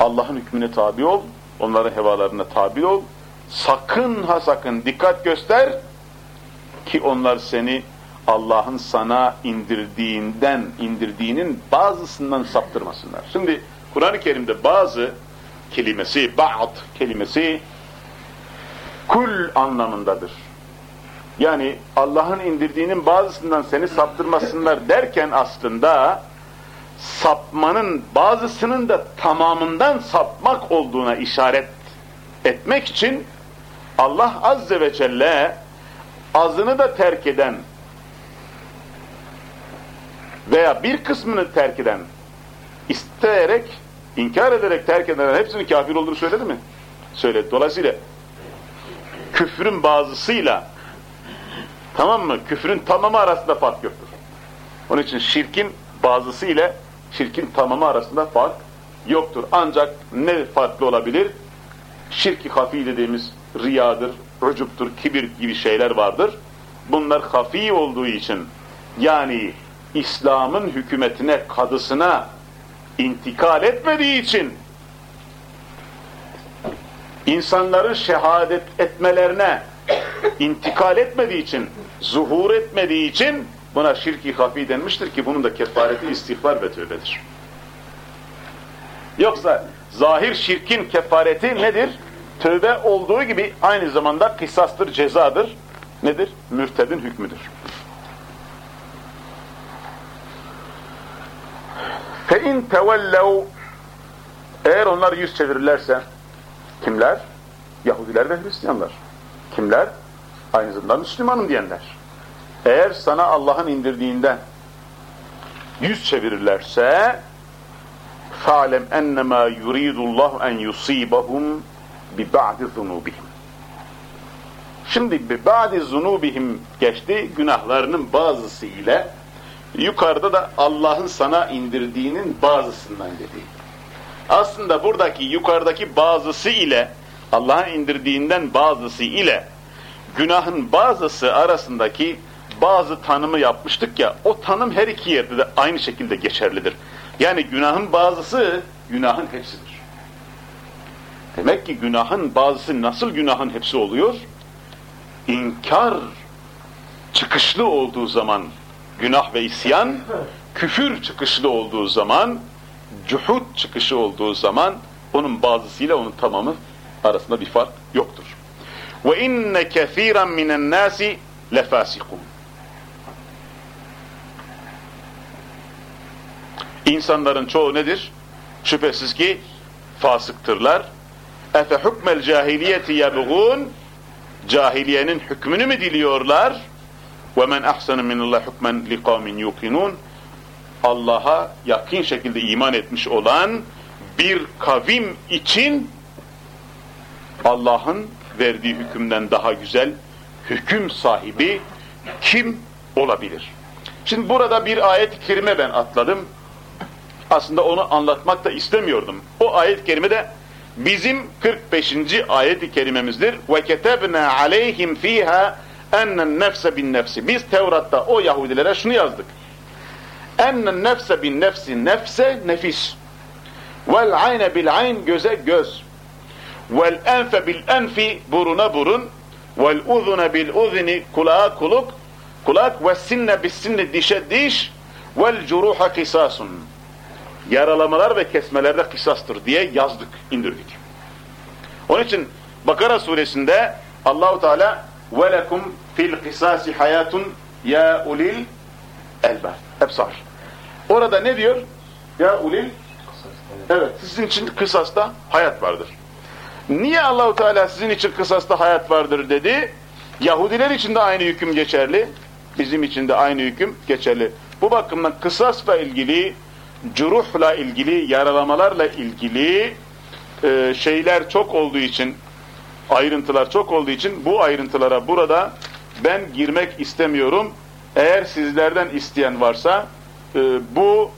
Allah'ın hükmüne tabi ol, onların hevalarına tabi ol. Sakın ha sakın dikkat göster ki onlar seni Allah'ın sana indirdiğinden, indirdiğinin bazısından saptırmasınlar. Şimdi Kur'an-ı Kerim'de bazı kelimesi, ba'd kelimesi kul anlamındadır. Yani Allah'ın indirdiğinin bazısından seni saptırmasınlar derken aslında sapmanın bazısının da tamamından sapmak olduğuna işaret etmek için Allah Azze ve Celle azını da terk eden veya bir kısmını terk eden isteyerek, inkar ederek terk edenler hepsinin kafir olduğunu söyledi mi? Söyledi. Dolayısıyla küfrün bazısıyla tamam mı? Küfrün tamamı arasında fark yoktur. Onun için şirkin bazısı ile şirkin tamamı arasında fark yoktur. Ancak ne farklı olabilir? Şirki hafi dediğimiz riyadır, rücuptur, kibir gibi şeyler vardır. Bunlar hafi olduğu için yani İslam'ın hükümetine, kadısına intikal etmediği için insanların şehadet etmelerine intikal etmediği için, zuhur etmediği için buna şirki hafi denmiştir ki bunun da kefareti istiğfar ve tövbedir. Yoksa zahir şirkin kefareti nedir? Tövbe olduğu gibi aynı zamanda kısastır, cezadır. Nedir? Mürtedin hükmüdür. فَاِنْ تَوَلَّوْا Eğer onlar yüz çevirirlerse, kimler? Yahudiler ve Hristiyanlar. Kimler? Aynı zamanda Müslümanım diyenler. Eğer sana Allah'ın indirdiğinden yüz çevirirlerse فَعْلَمْ اَنَّمَا يُرِيدُ اللّٰهُ اَنْ يُصِيبَهُمْ بِبَعْدِ ذُنُوبِهِمْ Şimdi بِبَعْدِ ذُنُوبِهِمْ geçti günahlarının bazısı ile yukarıda da Allah'ın sana indirdiğinin bazısından dedi. Aslında buradaki yukarıdaki bazısı ile Allah'ın indirdiğinden bazısı ile günahın bazısı arasındaki bazı tanımı yapmıştık ya o tanım her iki yerde de aynı şekilde geçerlidir. Yani günahın bazısı günahın hepsidir. Demek ki günahın bazısı nasıl günahın hepsi oluyor? İnkar çıkışlı olduğu zaman günah ve isyan, küfür çıkışlı olduğu zaman, cuhud çıkışı olduğu zaman onun bazısıyla onun tamamı arasında bir fark yoktur. Ve inne kesiren minen nasi lefasikun. İnsanların çoğu nedir? Şüphesiz ki fasıktırlar. Efe hukmel cahiliyeti yebğun cahiliyenin hükmünü mü diliyorlar? Ve men ahsanu minallah hukmen liqamin yuqinun. Allah'a yakın şekilde iman etmiş olan bir kavim için Allah'ın verdiği hükümden daha güzel hüküm sahibi kim olabilir? Şimdi burada bir ayet-i kerime ben atladım. Aslında onu anlatmak da istemiyordum. O ayet-i kerime de bizim 45. ayet-i kerimemizdir. وَكَتَبْنَا عَلَيْهِمْ ف۪يهَا ennen nefse bin nefsi. Biz Tevrat'ta o Yahudilere şunu yazdık. Ennen nefse bin nefsi nefse nefis. Vel ayne bil ayn göze göz. vel enfe bil enfi buruna burun vel uzuna bil uzni kulağa kuluk kulak ve sinne bis sinne dişe diş vel curuha kısasun yaralamalar ve kesmelerde kısastır diye yazdık indirdik. Onun için Bakara suresinde Allahu Teala ve fil kısasi hayatun ya ulil elbab ebsar. Orada ne diyor? Ya ulil Evet, sizin için kısasta hayat vardır. Niye Allahu Teala sizin için kısasta hayat vardır dedi? Yahudiler için de aynı hüküm geçerli. Bizim için de aynı hüküm geçerli. Bu bakımdan kısasla ilgili, curuhla ilgili, yaralamalarla ilgili e, şeyler çok olduğu için, ayrıntılar çok olduğu için bu ayrıntılara burada ben girmek istemiyorum. Eğer sizlerden isteyen varsa e, bu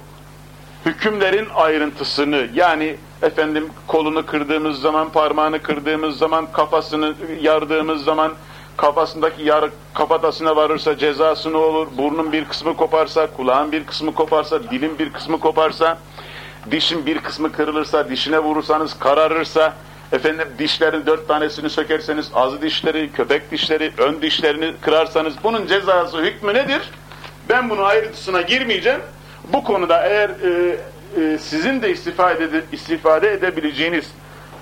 hükümlerin ayrıntısını yani efendim kolunu kırdığımız zaman, parmağını kırdığımız zaman, kafasını yardığımız zaman kafasındaki yar kafatasına varırsa cezası ne olur? Burnun bir kısmı koparsa, kulağın bir kısmı koparsa, dilin bir kısmı koparsa, dişin bir kısmı kırılırsa, dişine vurursanız kararırsa, efendim dişlerin dört tanesini sökerseniz, azı dişleri, köpek dişleri, ön dişlerini kırarsanız bunun cezası hükmü nedir? Ben bunun ayrıntısına girmeyeceğim. Bu konuda eğer e, e, sizin de istifade, istifade edebileceğiniz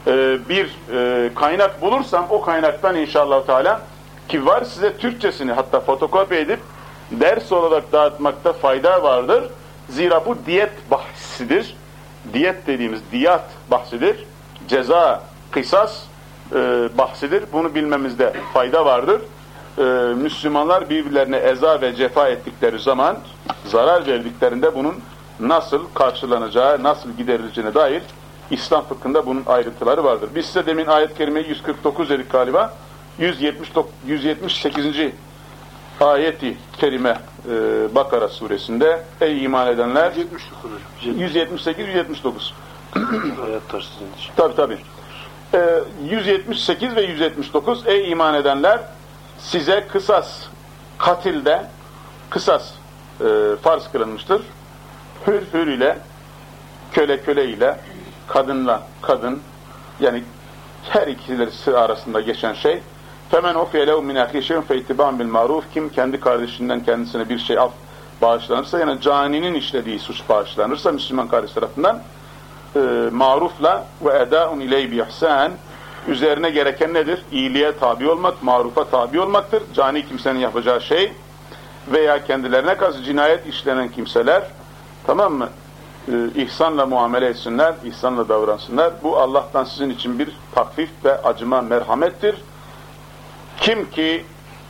e, bir e, kaynak bulursam o kaynaktan inşallah Teala ki var size Türkçesini hatta fotokopi edip ders olarak dağıtmakta fayda vardır. Zira bu diyet bahsidir. Diyet dediğimiz diyat bahsidir. Ceza, kısas e, bahsidir. Bunu bilmemizde fayda vardır. E, Müslümanlar birbirlerine eza ve cefa ettikleri zaman zarar verdiklerinde bunun nasıl karşılanacağı, nasıl giderileceğine dair İslam fıkhında bunun ayrıntıları vardır. Biz size demin ayet-i kerimeyi 149 dedik galiba. 179, 178. ayeti kerime e, Bakara suresinde ey iman edenler 79 hocam. 178 179 Hayat tarzının için. tabi tabi e, 178 ve 179 ey iman edenler size kısas katilde kısas e, farz kılınmıştır hür hür ile köle köle ile kadınla kadın yani her ikisi arasında geçen şey min ahi şeyun fe ittiban bil maruf kim kendi kardeşinden kendisine bir şey af bağışlanırsa yani caninin işlediği suç bağışlanırsa Müslüman kardeş tarafından e, marufla ve edaun iley bi ihsan üzerine gereken nedir? İyiliğe tabi olmak, marufa tabi olmaktır. Cani kimsenin yapacağı şey veya kendilerine karşı cinayet işlenen kimseler tamam mı? Ee, ihsanla muamele etsinler, ihsanla davransınlar. Bu Allah'tan sizin için bir takfif ve acıma, merhamettir. Kim ki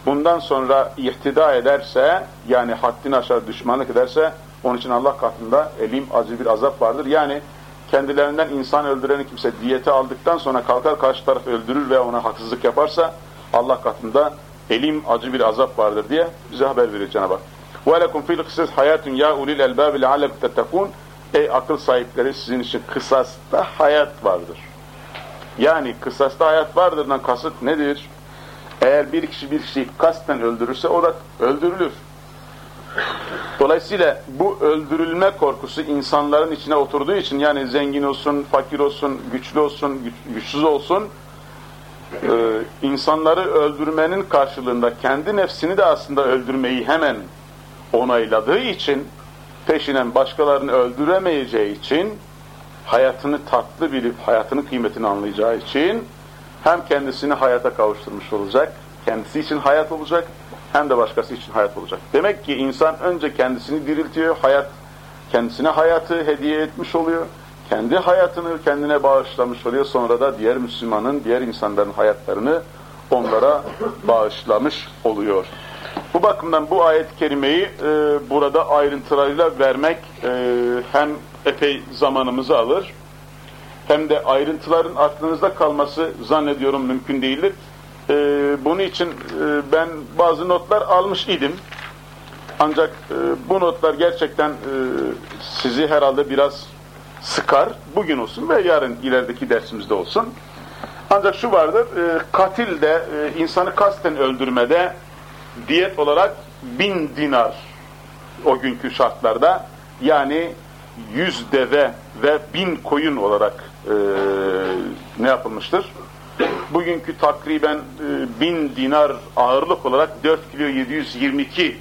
bundan sonra ihtida ederse, yani haddini aşağı düşmanlık ederse, onun için Allah katında elim, acı bir azap vardır. Yani kendilerinden insan öldüren kimse diyeti aldıktan sonra kalkar karşı taraf öldürür ve ona haksızlık yaparsa, Allah katında elim, acı bir azap vardır diye bize haber verir Cenab-ı Hak. وَلَكُمْ فِي الْقِسَسِ حَيَاتٌ يَا اُلِي الْاَلْبَابِ لَعَلَّكُمْ تَتَّقُونَ Ey akıl sahipleri sizin için kısasta hayat vardır. Yani kısasta hayat vardırdan kasıt nedir? Eğer bir kişi bir kişiyi kasten öldürürse o da öldürülür. Dolayısıyla bu öldürülme korkusu insanların içine oturduğu için yani zengin olsun, fakir olsun, güçlü olsun, güç, güçsüz olsun e, insanları öldürmenin karşılığında kendi nefsini de aslında öldürmeyi hemen onayladığı için peşinen başkalarını öldüremeyeceği için hayatını tatlı bilip hayatının kıymetini anlayacağı için hem kendisini hayata kavuşturmuş olacak, kendisi için hayat olacak, hem de başkası için hayat olacak. Demek ki insan önce kendisini diriltiyor, hayat kendisine hayatı hediye etmiş oluyor, kendi hayatını kendine bağışlamış oluyor, sonra da diğer Müslümanın, diğer insanların hayatlarını onlara bağışlamış oluyor. Bu bakımdan bu ayet-i kerimeyi e, burada ayrıntılarıyla vermek e, hem epey zamanımızı alır, hem de ayrıntıların aklınızda kalması zannediyorum mümkün değildir. E, bunun için e, ben bazı notlar almış idim. Ancak e, bu notlar gerçekten e, sizi herhalde biraz sıkar. Bugün olsun ve yarın ilerideki dersimizde olsun. Ancak şu vardır, e, katil de e, insanı kasten öldürmede diyet olarak bin dinar o günkü şartlarda yani yüz deve ve bin koyun olarak e, ne yapılmıştır? Bugünkü takriben e, bin dinar ağırlık olarak 4 kilo 722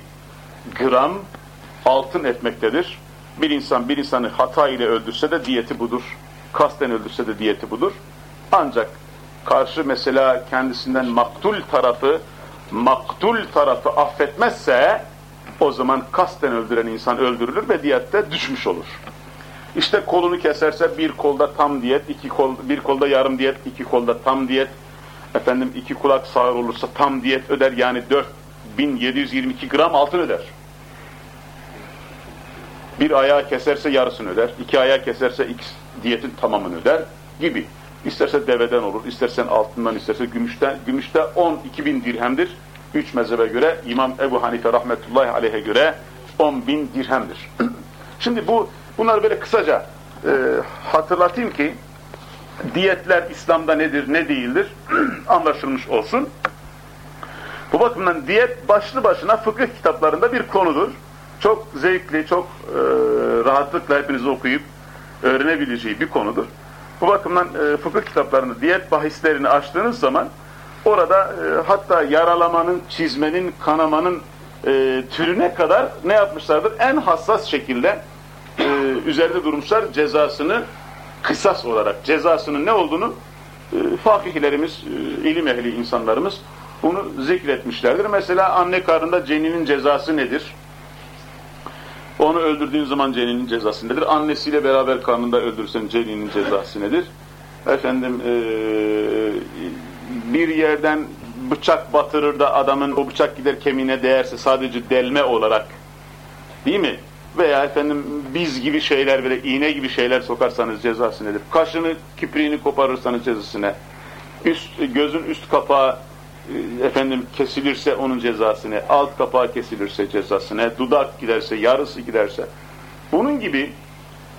gram altın etmektedir. Bir insan bir insanı hata ile öldürse de diyeti budur. Kasten öldürse de diyeti budur. Ancak karşı mesela kendisinden maktul tarafı maktul tarafı affetmezse o zaman kasten öldüren insan öldürülür ve diyette düşmüş olur. İşte kolunu keserse bir kolda tam diyet, iki kol, bir kolda yarım diyet, iki kolda tam diyet. Efendim iki kulak sağır olursa tam diyet öder yani 4722 gram altın öder. Bir ayağı keserse yarısını öder, iki ayağı keserse x diyetin tamamını öder gibi. İsterse deveden olur, istersen altından, isterse gümüşten. Gümüşte 12 bin dirhemdir. Üç mezhebe göre, İmam Ebu Hanife rahmetullahi aleyhe göre 10 bin dirhemdir. Şimdi bu bunları böyle kısaca e, hatırlatayım ki diyetler İslam'da nedir, ne değildir anlaşılmış olsun. Bu bakımdan diyet başlı başına fıkıh kitaplarında bir konudur. Çok zevkli, çok e, rahatlıkla hepiniz okuyup öğrenebileceği bir konudur. Bu bakımdan e, fıkıh kitaplarını, diyet bahislerini açtığınız zaman orada e, hatta yaralamanın, çizmenin, kanamanın e, türüne kadar ne yapmışlardır? En hassas şekilde e, üzerinde durmuşlar cezasını kısas olarak, cezasının ne olduğunu e, fakihlerimiz, e, ilim ehli insanlarımız bunu zikretmişlerdir. Mesela anne karnında ceninin cezası nedir? Onu öldürdüğün zaman ceninin cezası nedir? Annesiyle beraber karnında öldürsen ceninin cezası nedir? Efendim ee, bir yerden bıçak batırır da adamın o bıçak gider kemiğine değerse sadece delme olarak değil mi? Veya efendim biz gibi şeyler böyle iğne gibi şeyler sokarsanız cezası nedir? Kaşını, kipriğini koparırsanız cezası ne? Üst, gözün üst kapağı e, efendim kesilirse onun cezası ne? Alt kapağı kesilirse cezası ne? Dudak giderse, yarısı giderse. Bunun gibi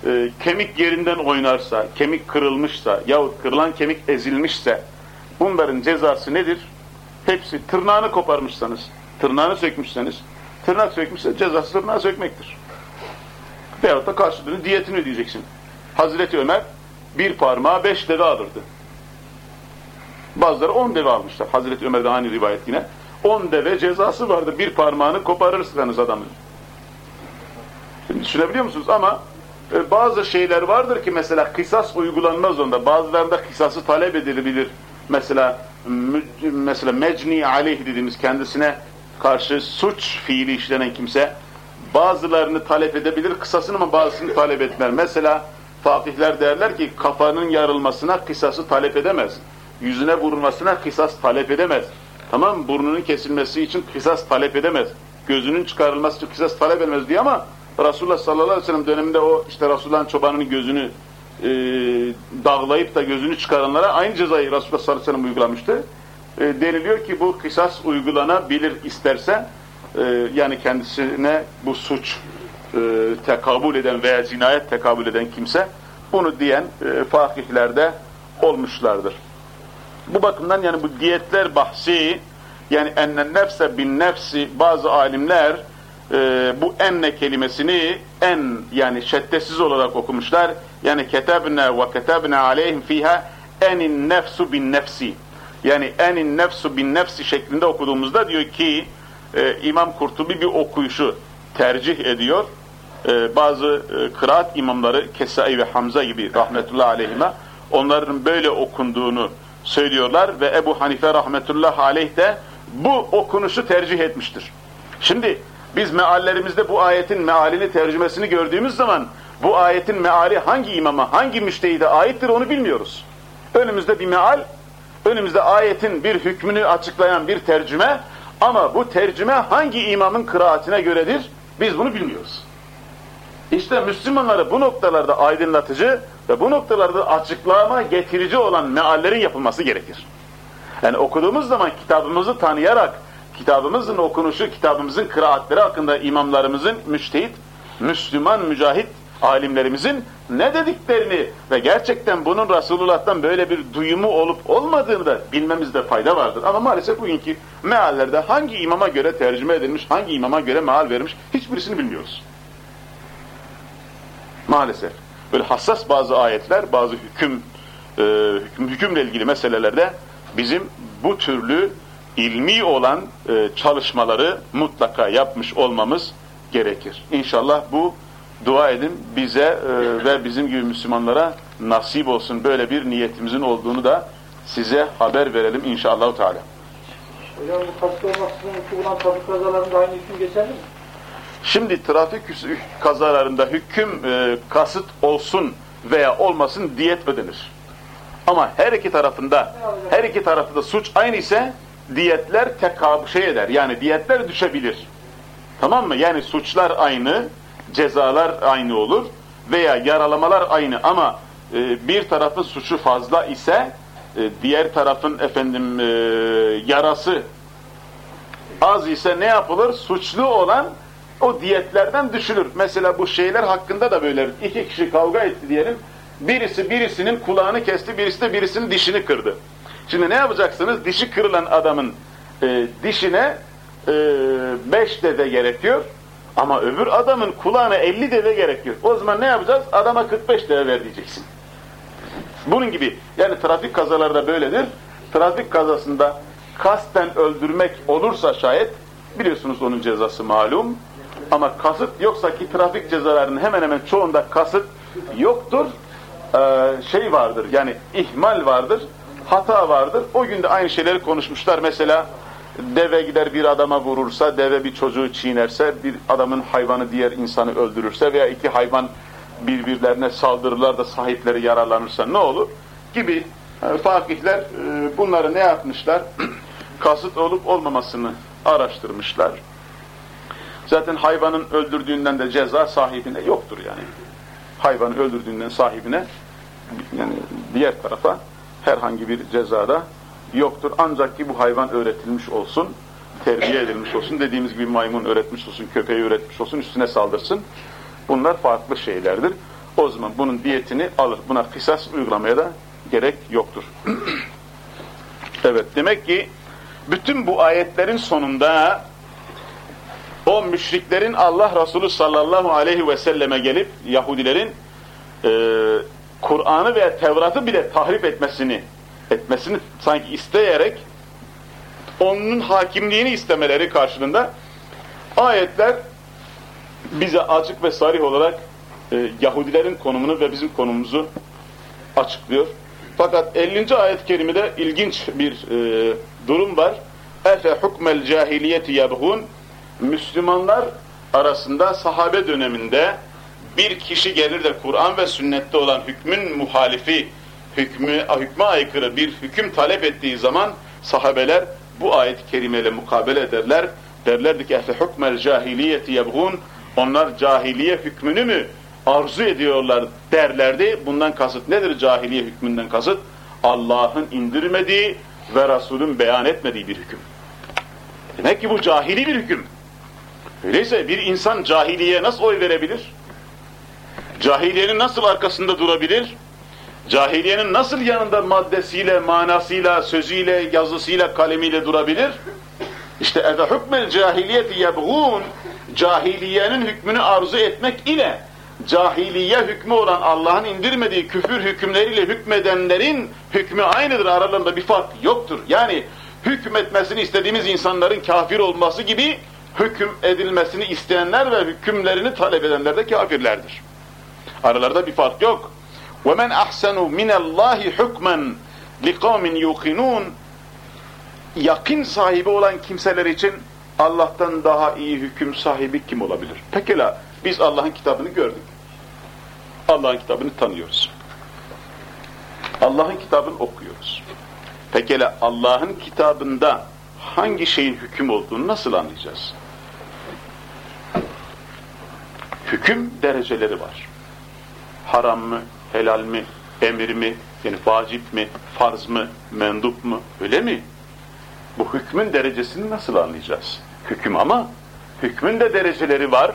e, kemik yerinden oynarsa, kemik kırılmışsa yahut kırılan kemik ezilmişse bunların cezası nedir? Hepsi tırnağını koparmışsanız, tırnağını sökmüşseniz, tırnak sökmüşse cezası tırnağı sökmektir. Veyahut da karşılığını diyetini ödeyeceksin. Hazreti Ömer bir parmağı beş deve alırdı. Bazıları on deve almışlar. Hazreti Ömer'de aynı rivayet yine. On deve cezası vardı. Bir parmağını koparırsanız adamın. Şimdi düşünebiliyor musunuz? Ama e, bazı şeyler vardır ki mesela kısas uygulanmaz onda. Bazılarında kısası talep edilebilir. Mesela mesela mecni aleyh dediğimiz kendisine karşı suç fiili işlenen kimse bazılarını talep edebilir kısasını ama bazısını talep etmez. Mesela fakihler derler ki kafanın yarılmasına kısası talep edemez. Yüzüne vurulmasına kısas talep edemez. Tamam? Burnunun kesilmesi için kısas talep edemez. Gözünün çıkarılması için kısas talep edemez diye ama Resulullah sallallahu aleyhi ve sellem döneminde o işte Resulullah'ın çobanının gözünü e, dağlayıp da gözünü çıkaranlara aynı cezayı Resulullah sallallahu aleyhi ve sellem uygulamıştı. E, deniliyor ki bu kısas uygulanabilir isterse e, yani kendisine bu suç e, tekabül eden veya cinayet tekabül eden kimse bunu diyen e, fakihlerde olmuşlardır. Bu bakımdan yani bu diyetler bahsi yani ennen nefse bin nefsi bazı alimler e, bu enne kelimesini en yani şeddesiz olarak okumuşlar. Yani ketebne ve ketebne aleyhim fiha enin nefsu bin nefsi. Yani enin nefsu bin nefsi şeklinde okuduğumuzda diyor ki e, İmam Kurtubi bir okuyuşu tercih ediyor. E, bazı e, kıraat imamları Kesai ve Hamza gibi rahmetullahi aleyhime onların böyle okunduğunu söylüyorlar ve Ebu Hanife rahmetullahi aleyh de bu okunuşu tercih etmiştir. Şimdi biz meallerimizde bu ayetin mealini tercümesini gördüğümüz zaman bu ayetin meali hangi imama, hangi müştehide aittir onu bilmiyoruz. Önümüzde bir meal, önümüzde ayetin bir hükmünü açıklayan bir tercüme ama bu tercüme hangi imamın kıraatine göredir biz bunu bilmiyoruz. İşte Müslümanları bu noktalarda aydınlatıcı ve bu noktalarda açıklama getirici olan meallerin yapılması gerekir. Yani okuduğumuz zaman kitabımızı tanıyarak, kitabımızın okunuşu, kitabımızın kıraatleri hakkında imamlarımızın müştehit, Müslüman, mücahit alimlerimizin ne dediklerini ve gerçekten bunun Resulullah'tan böyle bir duyumu olup olmadığını da bilmemizde fayda vardır. Ama maalesef bugünkü meallerde hangi imama göre tercüme edilmiş, hangi imama göre meal verilmiş hiçbirisini bilmiyoruz. Maalesef. Böyle hassas bazı ayetler, bazı hüküm, e, hüküm hükümle ilgili meselelerde bizim bu türlü ilmi olan e, çalışmaları mutlaka yapmış olmamız gerekir. İnşallah bu dua edin bize e, ve bizim gibi Müslümanlara nasip olsun böyle bir niyetimizin olduğunu da size haber verelim inşallah Teala. Hocam bu kasıtlı olmaksızın vukulan trafik kazalarında aynı hüküm geçerli mi? Şimdi trafik kazalarında hüküm e, kasıt olsun veya olmasın diyet ödenir. Ama her iki tarafında her iki tarafında suç aynı ise diyetler tekab şey eder. Yani diyetler düşebilir. Tamam mı? Yani suçlar aynı, cezalar aynı olur veya yaralamalar aynı ama e, bir tarafın suçu fazla ise e, diğer tarafın efendim e, yarası az ise ne yapılır? Suçlu olan o diyetlerden düşülür. Mesela bu şeyler hakkında da böyle iki kişi kavga etti diyelim. Birisi birisinin kulağını kesti, birisi de birisinin dişini kırdı. Şimdi ne yapacaksınız? Dişi kırılan adamın e, dişine e, beş deve gerekiyor. Ama öbür adamın kulağına 50 deve gerekiyor. O zaman ne yapacağız? Adama 45 deve ver diyeceksin. Bunun gibi. Yani trafik kazaları da böyledir. Trafik kazasında kasten öldürmek olursa şayet biliyorsunuz onun cezası malum. Ama kasıt yoksa ki trafik cezalarının hemen hemen çoğunda kasıt yoktur. Ee, şey vardır yani ihmal vardır, hata vardır. O günde aynı şeyleri konuşmuşlar. Mesela deve gider bir adama vurursa, deve bir çocuğu çiğnerse, bir adamın hayvanı diğer insanı öldürürse veya iki hayvan birbirlerine saldırırlar da sahipleri yararlanırsa ne olur? Gibi e, fakihler e, bunları ne yapmışlar? Kasıt olup olmamasını araştırmışlar. Zaten hayvanın öldürdüğünden de ceza sahibine yoktur yani. Hayvanı öldürdüğünden sahibine yani diğer tarafa herhangi bir cezada yoktur. Ancak ki bu hayvan öğretilmiş olsun, terbiye edilmiş olsun, dediğimiz gibi maymun öğretmiş olsun, köpeği öğretmiş olsun, üstüne saldırsın. Bunlar farklı şeylerdir. O zaman bunun diyetini alır. Buna kısas uygulamaya da gerek yoktur. evet, demek ki bütün bu ayetlerin sonunda o müşriklerin Allah Resulü sallallahu aleyhi ve selleme gelip Yahudilerin e, Kur'an'ı ve Tevrat'ı bile tahrip etmesini etmesini sanki isteyerek onun hakimliğini istemeleri karşılığında ayetler bize açık ve sarih olarak e, Yahudilerin konumunu ve bizim konumumuzu açıklıyor. Fakat 50. ayet-i kerimede ilginç bir e, durum var. Efe hukmel cahiliyeti yabhun Müslümanlar arasında sahabe döneminde bir kişi gelir de Kur'an ve sünnette olan hükmün muhalifi, hükmü, hükme aykırı bir hüküm talep ettiği zaman sahabeler bu ayet-i kerimeyle mukabele ederler. Derlerdi ki efe hukmel cahiliyeti yabhun onlar cahiliye hükmünü mü arzu ediyorlar derlerdi. Bundan kasıt nedir cahiliye hükmünden kasıt? Allah'ın indirmediği ve Resul'ün beyan etmediği bir hüküm. Demek ki bu cahili bir hüküm. Öyleyse bir insan cahiliyeye nasıl oy verebilir? Cahiliyenin nasıl arkasında durabilir? Cahiliyenin nasıl yanında maddesiyle, manasıyla, sözüyle, yazısıyla, kalemiyle durabilir? İşte efe hükmel cahiliyeti yebğun cahiliyenin hükmünü arzu etmek ile cahiliye hükmü olan Allah'ın indirmediği küfür hükümleriyle hükmedenlerin hükmü aynıdır. Aralarında bir fark yoktur. Yani hükmetmesini istediğimiz insanların kafir olması gibi hüküm edilmesini isteyenler ve hükümlerini talep edenler de kafirlerdir. Aralarında bir fark yok. وَمَنْ أَحْسَنُ مِنَ اللّٰهِ حُكْمًا لِقَوْمٍ يُوقِنُونَ Yakın sahibi olan kimseler için Allah'tan daha iyi hüküm sahibi kim olabilir? Pekala biz Allah'ın kitabını gördük. Allah'ın kitabını tanıyoruz. Allah'ın kitabını okuyoruz. Pekala Allah'ın kitabında hangi şeyin hüküm olduğunu nasıl anlayacağız? Hüküm dereceleri var. Haram mı, helal mi, emir mi, yani vacip mi, farz mı, mendup mu, öyle mi? Bu hükmün derecesini nasıl anlayacağız? Hüküm ama, hükmün de dereceleri var.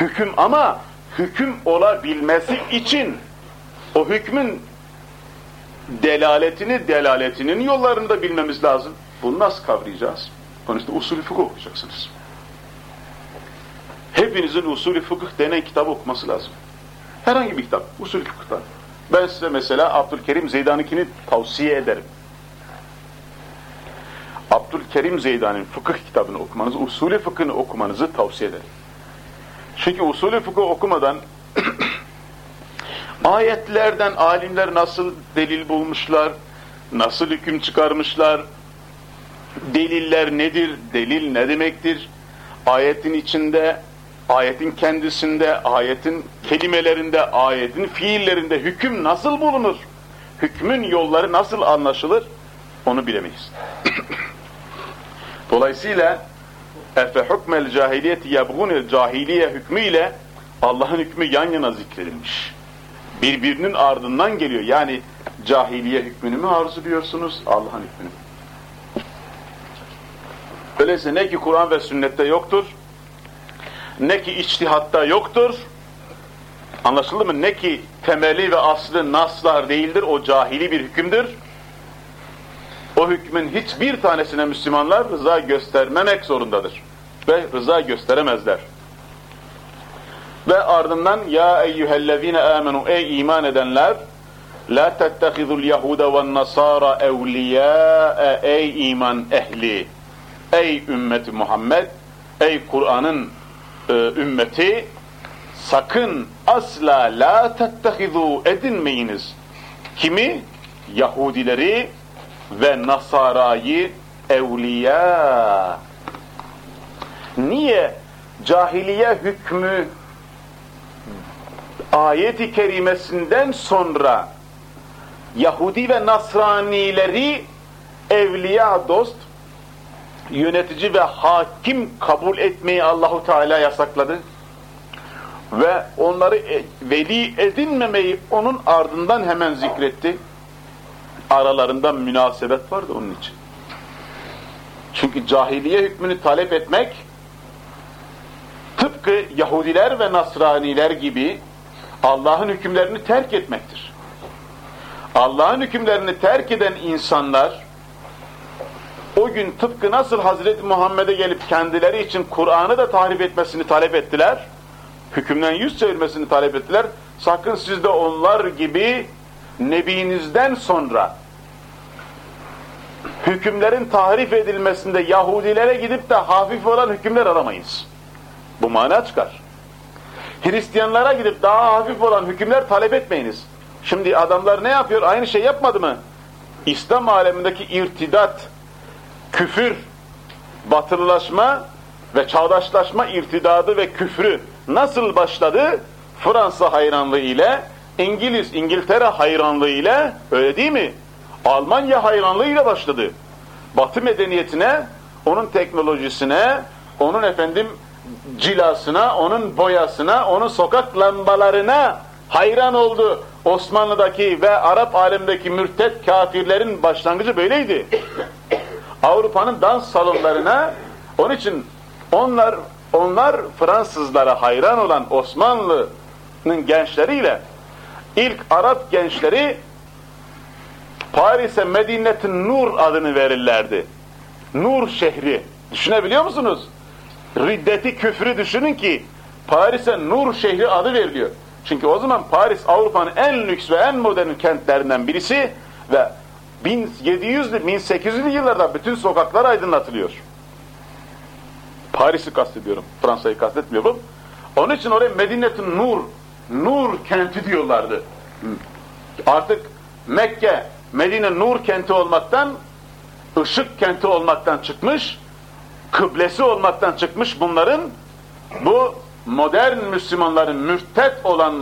Hüküm ama, hüküm olabilmesi için o hükmün delaletini, delaletinin yollarında bilmemiz lazım. Bunu nasıl kavrayacağız? Onun işte usulü fıkıh okuyacaksınız. Hepinizin usulü fıkıh denen kitabı okuması lazım. Herhangi bir kitap, usulü fıkıhtan. Ben size mesela Abdülkerim Zeydani'kini tavsiye ederim. Abdülkerim Zeydani'nin fıkıh kitabını okumanızı, usulü fıkhını okumanızı tavsiye ederim. Çünkü usulü fıkıh okumadan ayetlerden alimler nasıl delil bulmuşlar, nasıl hüküm çıkarmışlar, deliller nedir, delil ne demektir, ayetin içinde, ayetin kendisinde, ayetin kelimelerinde, ayetin fiillerinde hüküm nasıl bulunur, hükmün yolları nasıl anlaşılır, onu bilemeyiz. Dolayısıyla efe hukmel cahiliyeti yabğunel cahiliye hükmüyle Allah'ın hükmü yan yana zikredilmiş. Birbirinin ardından geliyor. Yani cahiliye hükmünü mü arzuluyorsunuz, Allah'ın hükmünü mü? Öyleyse ne ki Kur'an ve sünnette yoktur, ne ki içtihatta yoktur, anlaşıldı mı? Ne ki temeli ve aslı naslar değildir, o cahili bir hükümdür. O hükmün hiçbir tanesine Müslümanlar rıza göstermemek zorundadır. Ve rıza gösteremezler. Ve ardından ya eyyühellezine amenu ey iman edenler la tettehizul yahuda ve nasara evliya ey iman ehli ey ümmeti Muhammed ey Kur'an'ın e, ümmeti sakın asla la tettehizu edinmeyiniz kimi? Yahudileri ve Nasara'yı evliya. Niye cahiliye hükmü ayeti kerimesinden sonra Yahudi ve Nasranileri evliya dost, yönetici ve hakim kabul etmeyi Allahu Teala yasakladı ve onları e- veli edinmemeyi onun ardından hemen zikretti. Aralarında münasebet vardı onun için. Çünkü cahiliye hükmünü talep etmek tıpkı Yahudiler ve Nasraniler gibi Allah'ın hükümlerini terk etmektir. Allah'ın hükümlerini terk eden insanlar o gün tıpkı nasıl Hazreti Muhammed'e gelip kendileri için Kur'an'ı da tahrip etmesini talep ettiler, hükümden yüz çevirmesini talep ettiler, sakın siz de onlar gibi Nebinizden sonra hükümlerin tahrif edilmesinde Yahudilere gidip de hafif olan hükümler aramayız. Bu mana çıkar. Hristiyanlara gidip daha hafif olan hükümler talep etmeyiniz. Şimdi adamlar ne yapıyor? Aynı şey yapmadı mı? İslam alemindeki irtidat, küfür, batılılaşma ve çağdaşlaşma irtidadı ve küfrü nasıl başladı? Fransa hayranlığı ile, İngiliz, İngiltere hayranlığı ile, öyle değil mi? Almanya hayranlığı ile başladı. Batı medeniyetine, onun teknolojisine, onun efendim cilasına, onun boyasına, onun sokak lambalarına hayran oldu. Osmanlı'daki ve Arap alemdeki mürtet kafirlerin başlangıcı böyleydi. Avrupa'nın dans salonlarına, onun için onlar onlar Fransızlara hayran olan Osmanlı'nın gençleriyle ilk Arap gençleri Paris'e Medinetin Nur adını verirlerdi. Nur şehri. Düşünebiliyor musunuz? Riddeti küfrü düşünün ki Paris'e Nur şehri adı veriliyor. Çünkü o zaman Paris Avrupa'nın en lüks ve en modern kentlerinden birisi ve 1700'lü 1800'lü yıllarda bütün sokaklar aydınlatılıyor. Paris'i kastediyorum. Fransa'yı kastetmiyorum. Onun için oraya Medine'tun Nur, Nur kenti diyorlardı. Artık Mekke, Medine Nur kenti olmaktan, ışık kenti olmaktan çıkmış, kıblesi olmaktan çıkmış bunların, bu modern Müslümanların mürtet olan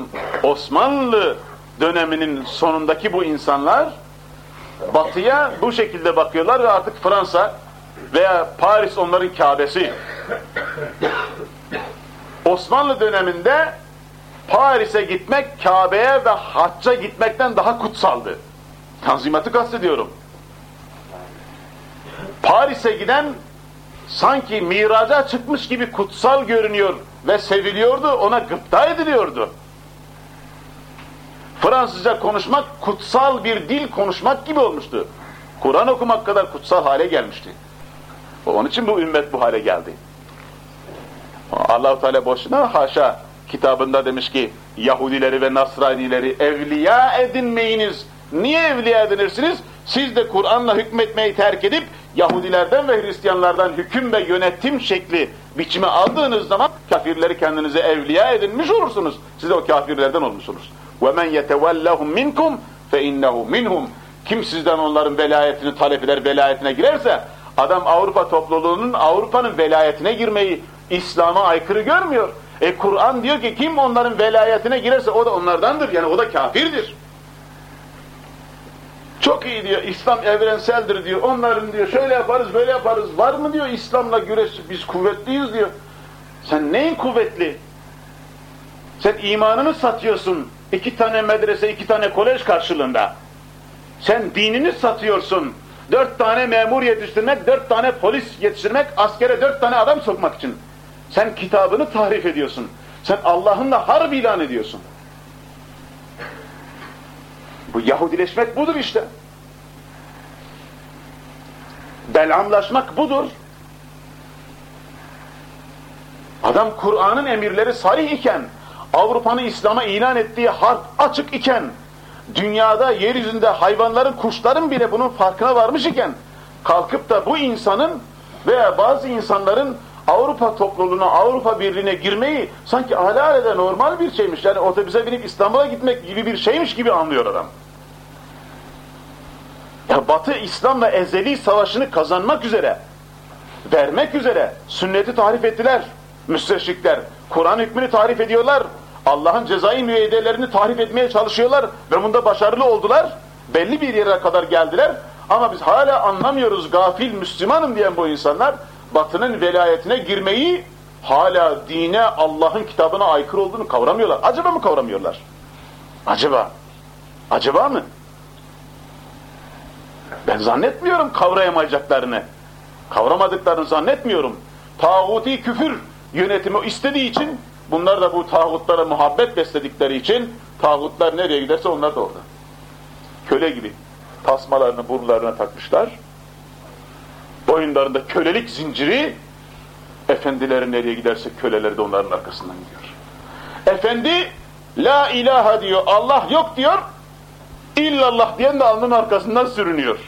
Osmanlı döneminin sonundaki bu insanlar, batıya bu şekilde bakıyorlar ve artık Fransa veya Paris onların Kabe'si. Osmanlı döneminde Paris'e gitmek Kabe'ye ve hacca gitmekten daha kutsaldı. Tanzimatı kastediyorum. Paris'e giden sanki miraca çıkmış gibi kutsal görünüyor ve seviliyordu, ona gıpta ediliyordu. Fransızca konuşmak kutsal bir dil konuşmak gibi olmuştu. Kur'an okumak kadar kutsal hale gelmişti. Onun için bu ümmet bu hale geldi. Allahu Teala boşuna haşa kitabında demiş ki Yahudileri ve Nasranileri evliya edinmeyiniz. Niye evliya edinirsiniz? Siz de Kur'an'la hükmetmeyi terk edip Yahudilerden ve Hristiyanlardan hüküm ve yönetim şekli biçimi aldığınız zaman kafirleri kendinize evliya edinmiş olursunuz. Siz de o kafirlerden olmuş olursunuz. وَمَنْ يَتَوَلَّهُمْ مِنْكُمْ فَاِنَّهُ مِنْهُمْ Kim sizden onların velayetini talep eder, velayetine girerse adam Avrupa topluluğunun Avrupa'nın velayetine girmeyi İslam'a aykırı görmüyor. E Kur'an diyor ki kim onların velayetine girerse o da onlardandır. Yani o da kafirdir. Çok iyi diyor. İslam evrenseldir diyor. Onların diyor şöyle yaparız böyle yaparız. Var mı diyor İslam'la güreş biz kuvvetliyiz diyor. Sen neyin kuvvetli? Sen imanını satıyorsun. iki tane medrese, iki tane kolej karşılığında. Sen dinini satıyorsun. Dört tane memur yetiştirmek, dört tane polis yetiştirmek, askere dört tane adam sokmak için. Sen kitabını tahrif ediyorsun. Sen Allah'ınla harp ilan ediyorsun. Bu Yahudileşmek budur işte. Belamlaşmak budur. Adam Kur'an'ın emirleri sarih iken, Avrupa'nın İslam'a ilan ettiği harp açık iken, dünyada yeryüzünde hayvanların, kuşların bile bunun farkına varmış iken, kalkıp da bu insanın veya bazı insanların Avrupa topluluğuna, Avrupa Birliği'ne girmeyi sanki alelade normal bir şeymiş. Yani otobüse binip İstanbul'a gitmek gibi bir şeymiş gibi anlıyor adam. Ya Batı İslam'la ezeli savaşını kazanmak üzere, vermek üzere sünneti tarif ettiler müsteşrikler. Kur'an hükmünü tarif ediyorlar. Allah'ın cezai müeyyidelerini tarif etmeye çalışıyorlar ve bunda başarılı oldular. Belli bir yere kadar geldiler. Ama biz hala anlamıyoruz gafil Müslümanım diyen bu insanlar batının velayetine girmeyi hala dine Allah'ın kitabına aykırı olduğunu kavramıyorlar. Acaba mı kavramıyorlar? Acaba? Acaba mı? Ben zannetmiyorum kavrayamayacaklarını. Kavramadıklarını zannetmiyorum. Tağuti küfür yönetimi istediği için bunlar da bu tağutlara muhabbet besledikleri için tağutlar nereye giderse onlar da orada. Köle gibi tasmalarını burunlarına takmışlar. Boyunlarında kölelik zinciri efendileri nereye giderse köleleri de onların arkasından gidiyor. Efendi la ilahe diyor Allah yok diyor illallah diyen de alnının arkasından sürünüyor.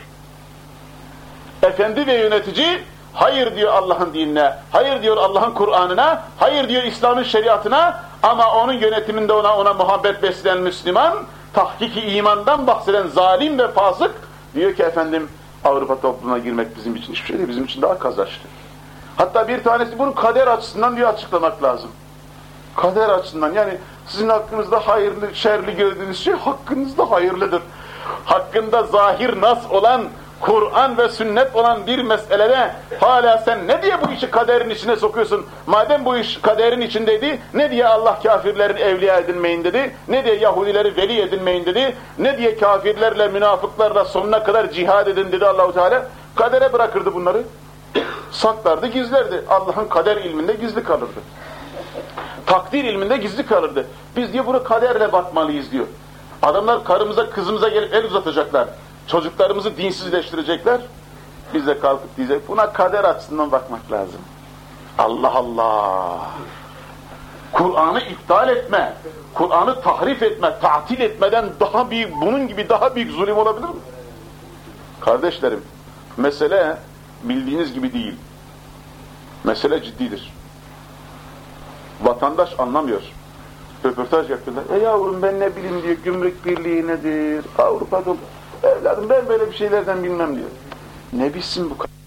Efendi ve yönetici hayır diyor Allah'ın dinine, hayır diyor Allah'ın Kur'an'ına, hayır diyor İslam'ın şeriatına ama onun yönetiminde ona ona muhabbet besleyen Müslüman, tahkiki imandan bahseden zalim ve fasık diyor ki efendim Avrupa toplumuna girmek bizim için hiçbir şey değil, bizim için daha kazançlı. Hatta bir tanesi bunu kader açısından diyor açıklamak lazım. Kader açısından yani sizin hakkınızda hayırlı, şerli gördüğünüz şey hakkınızda hayırlıdır. Hakkında zahir nas olan Kur'an ve sünnet olan bir meselede hala sen ne diye bu işi kaderin içine sokuyorsun? Madem bu iş kaderin içindeydi, ne diye Allah kafirlerin evliya edinmeyin dedi, ne diye Yahudileri veli edinmeyin dedi, ne diye kafirlerle, münafıklarla sonuna kadar cihad edin dedi Allahu Teala. Kadere bırakırdı bunları. Saklardı, gizlerdi. Allah'ın kader ilminde gizli kalırdı. Takdir ilminde gizli kalırdı. Biz diyor bunu kaderle bakmalıyız diyor. Adamlar karımıza, kızımıza gelip el uzatacaklar. Çocuklarımızı dinsizleştirecekler. Biz de kalkıp diyecek buna kader açısından bakmak lazım. Allah Allah! Kur'an'ı iptal etme, Kur'an'ı tahrif etme, tatil etmeden daha büyük, bunun gibi daha büyük zulüm olabilir mi? Kardeşlerim, mesele bildiğiniz gibi değil. Mesele ciddidir. Vatandaş anlamıyor. Röportaj yapıyorlar. E yavrum ben ne bileyim diyor, gümrük birliği nedir, Avrupa'da... Evladım ben böyle bir şeylerden bilmem diyor. Ne bilsin bu kadar?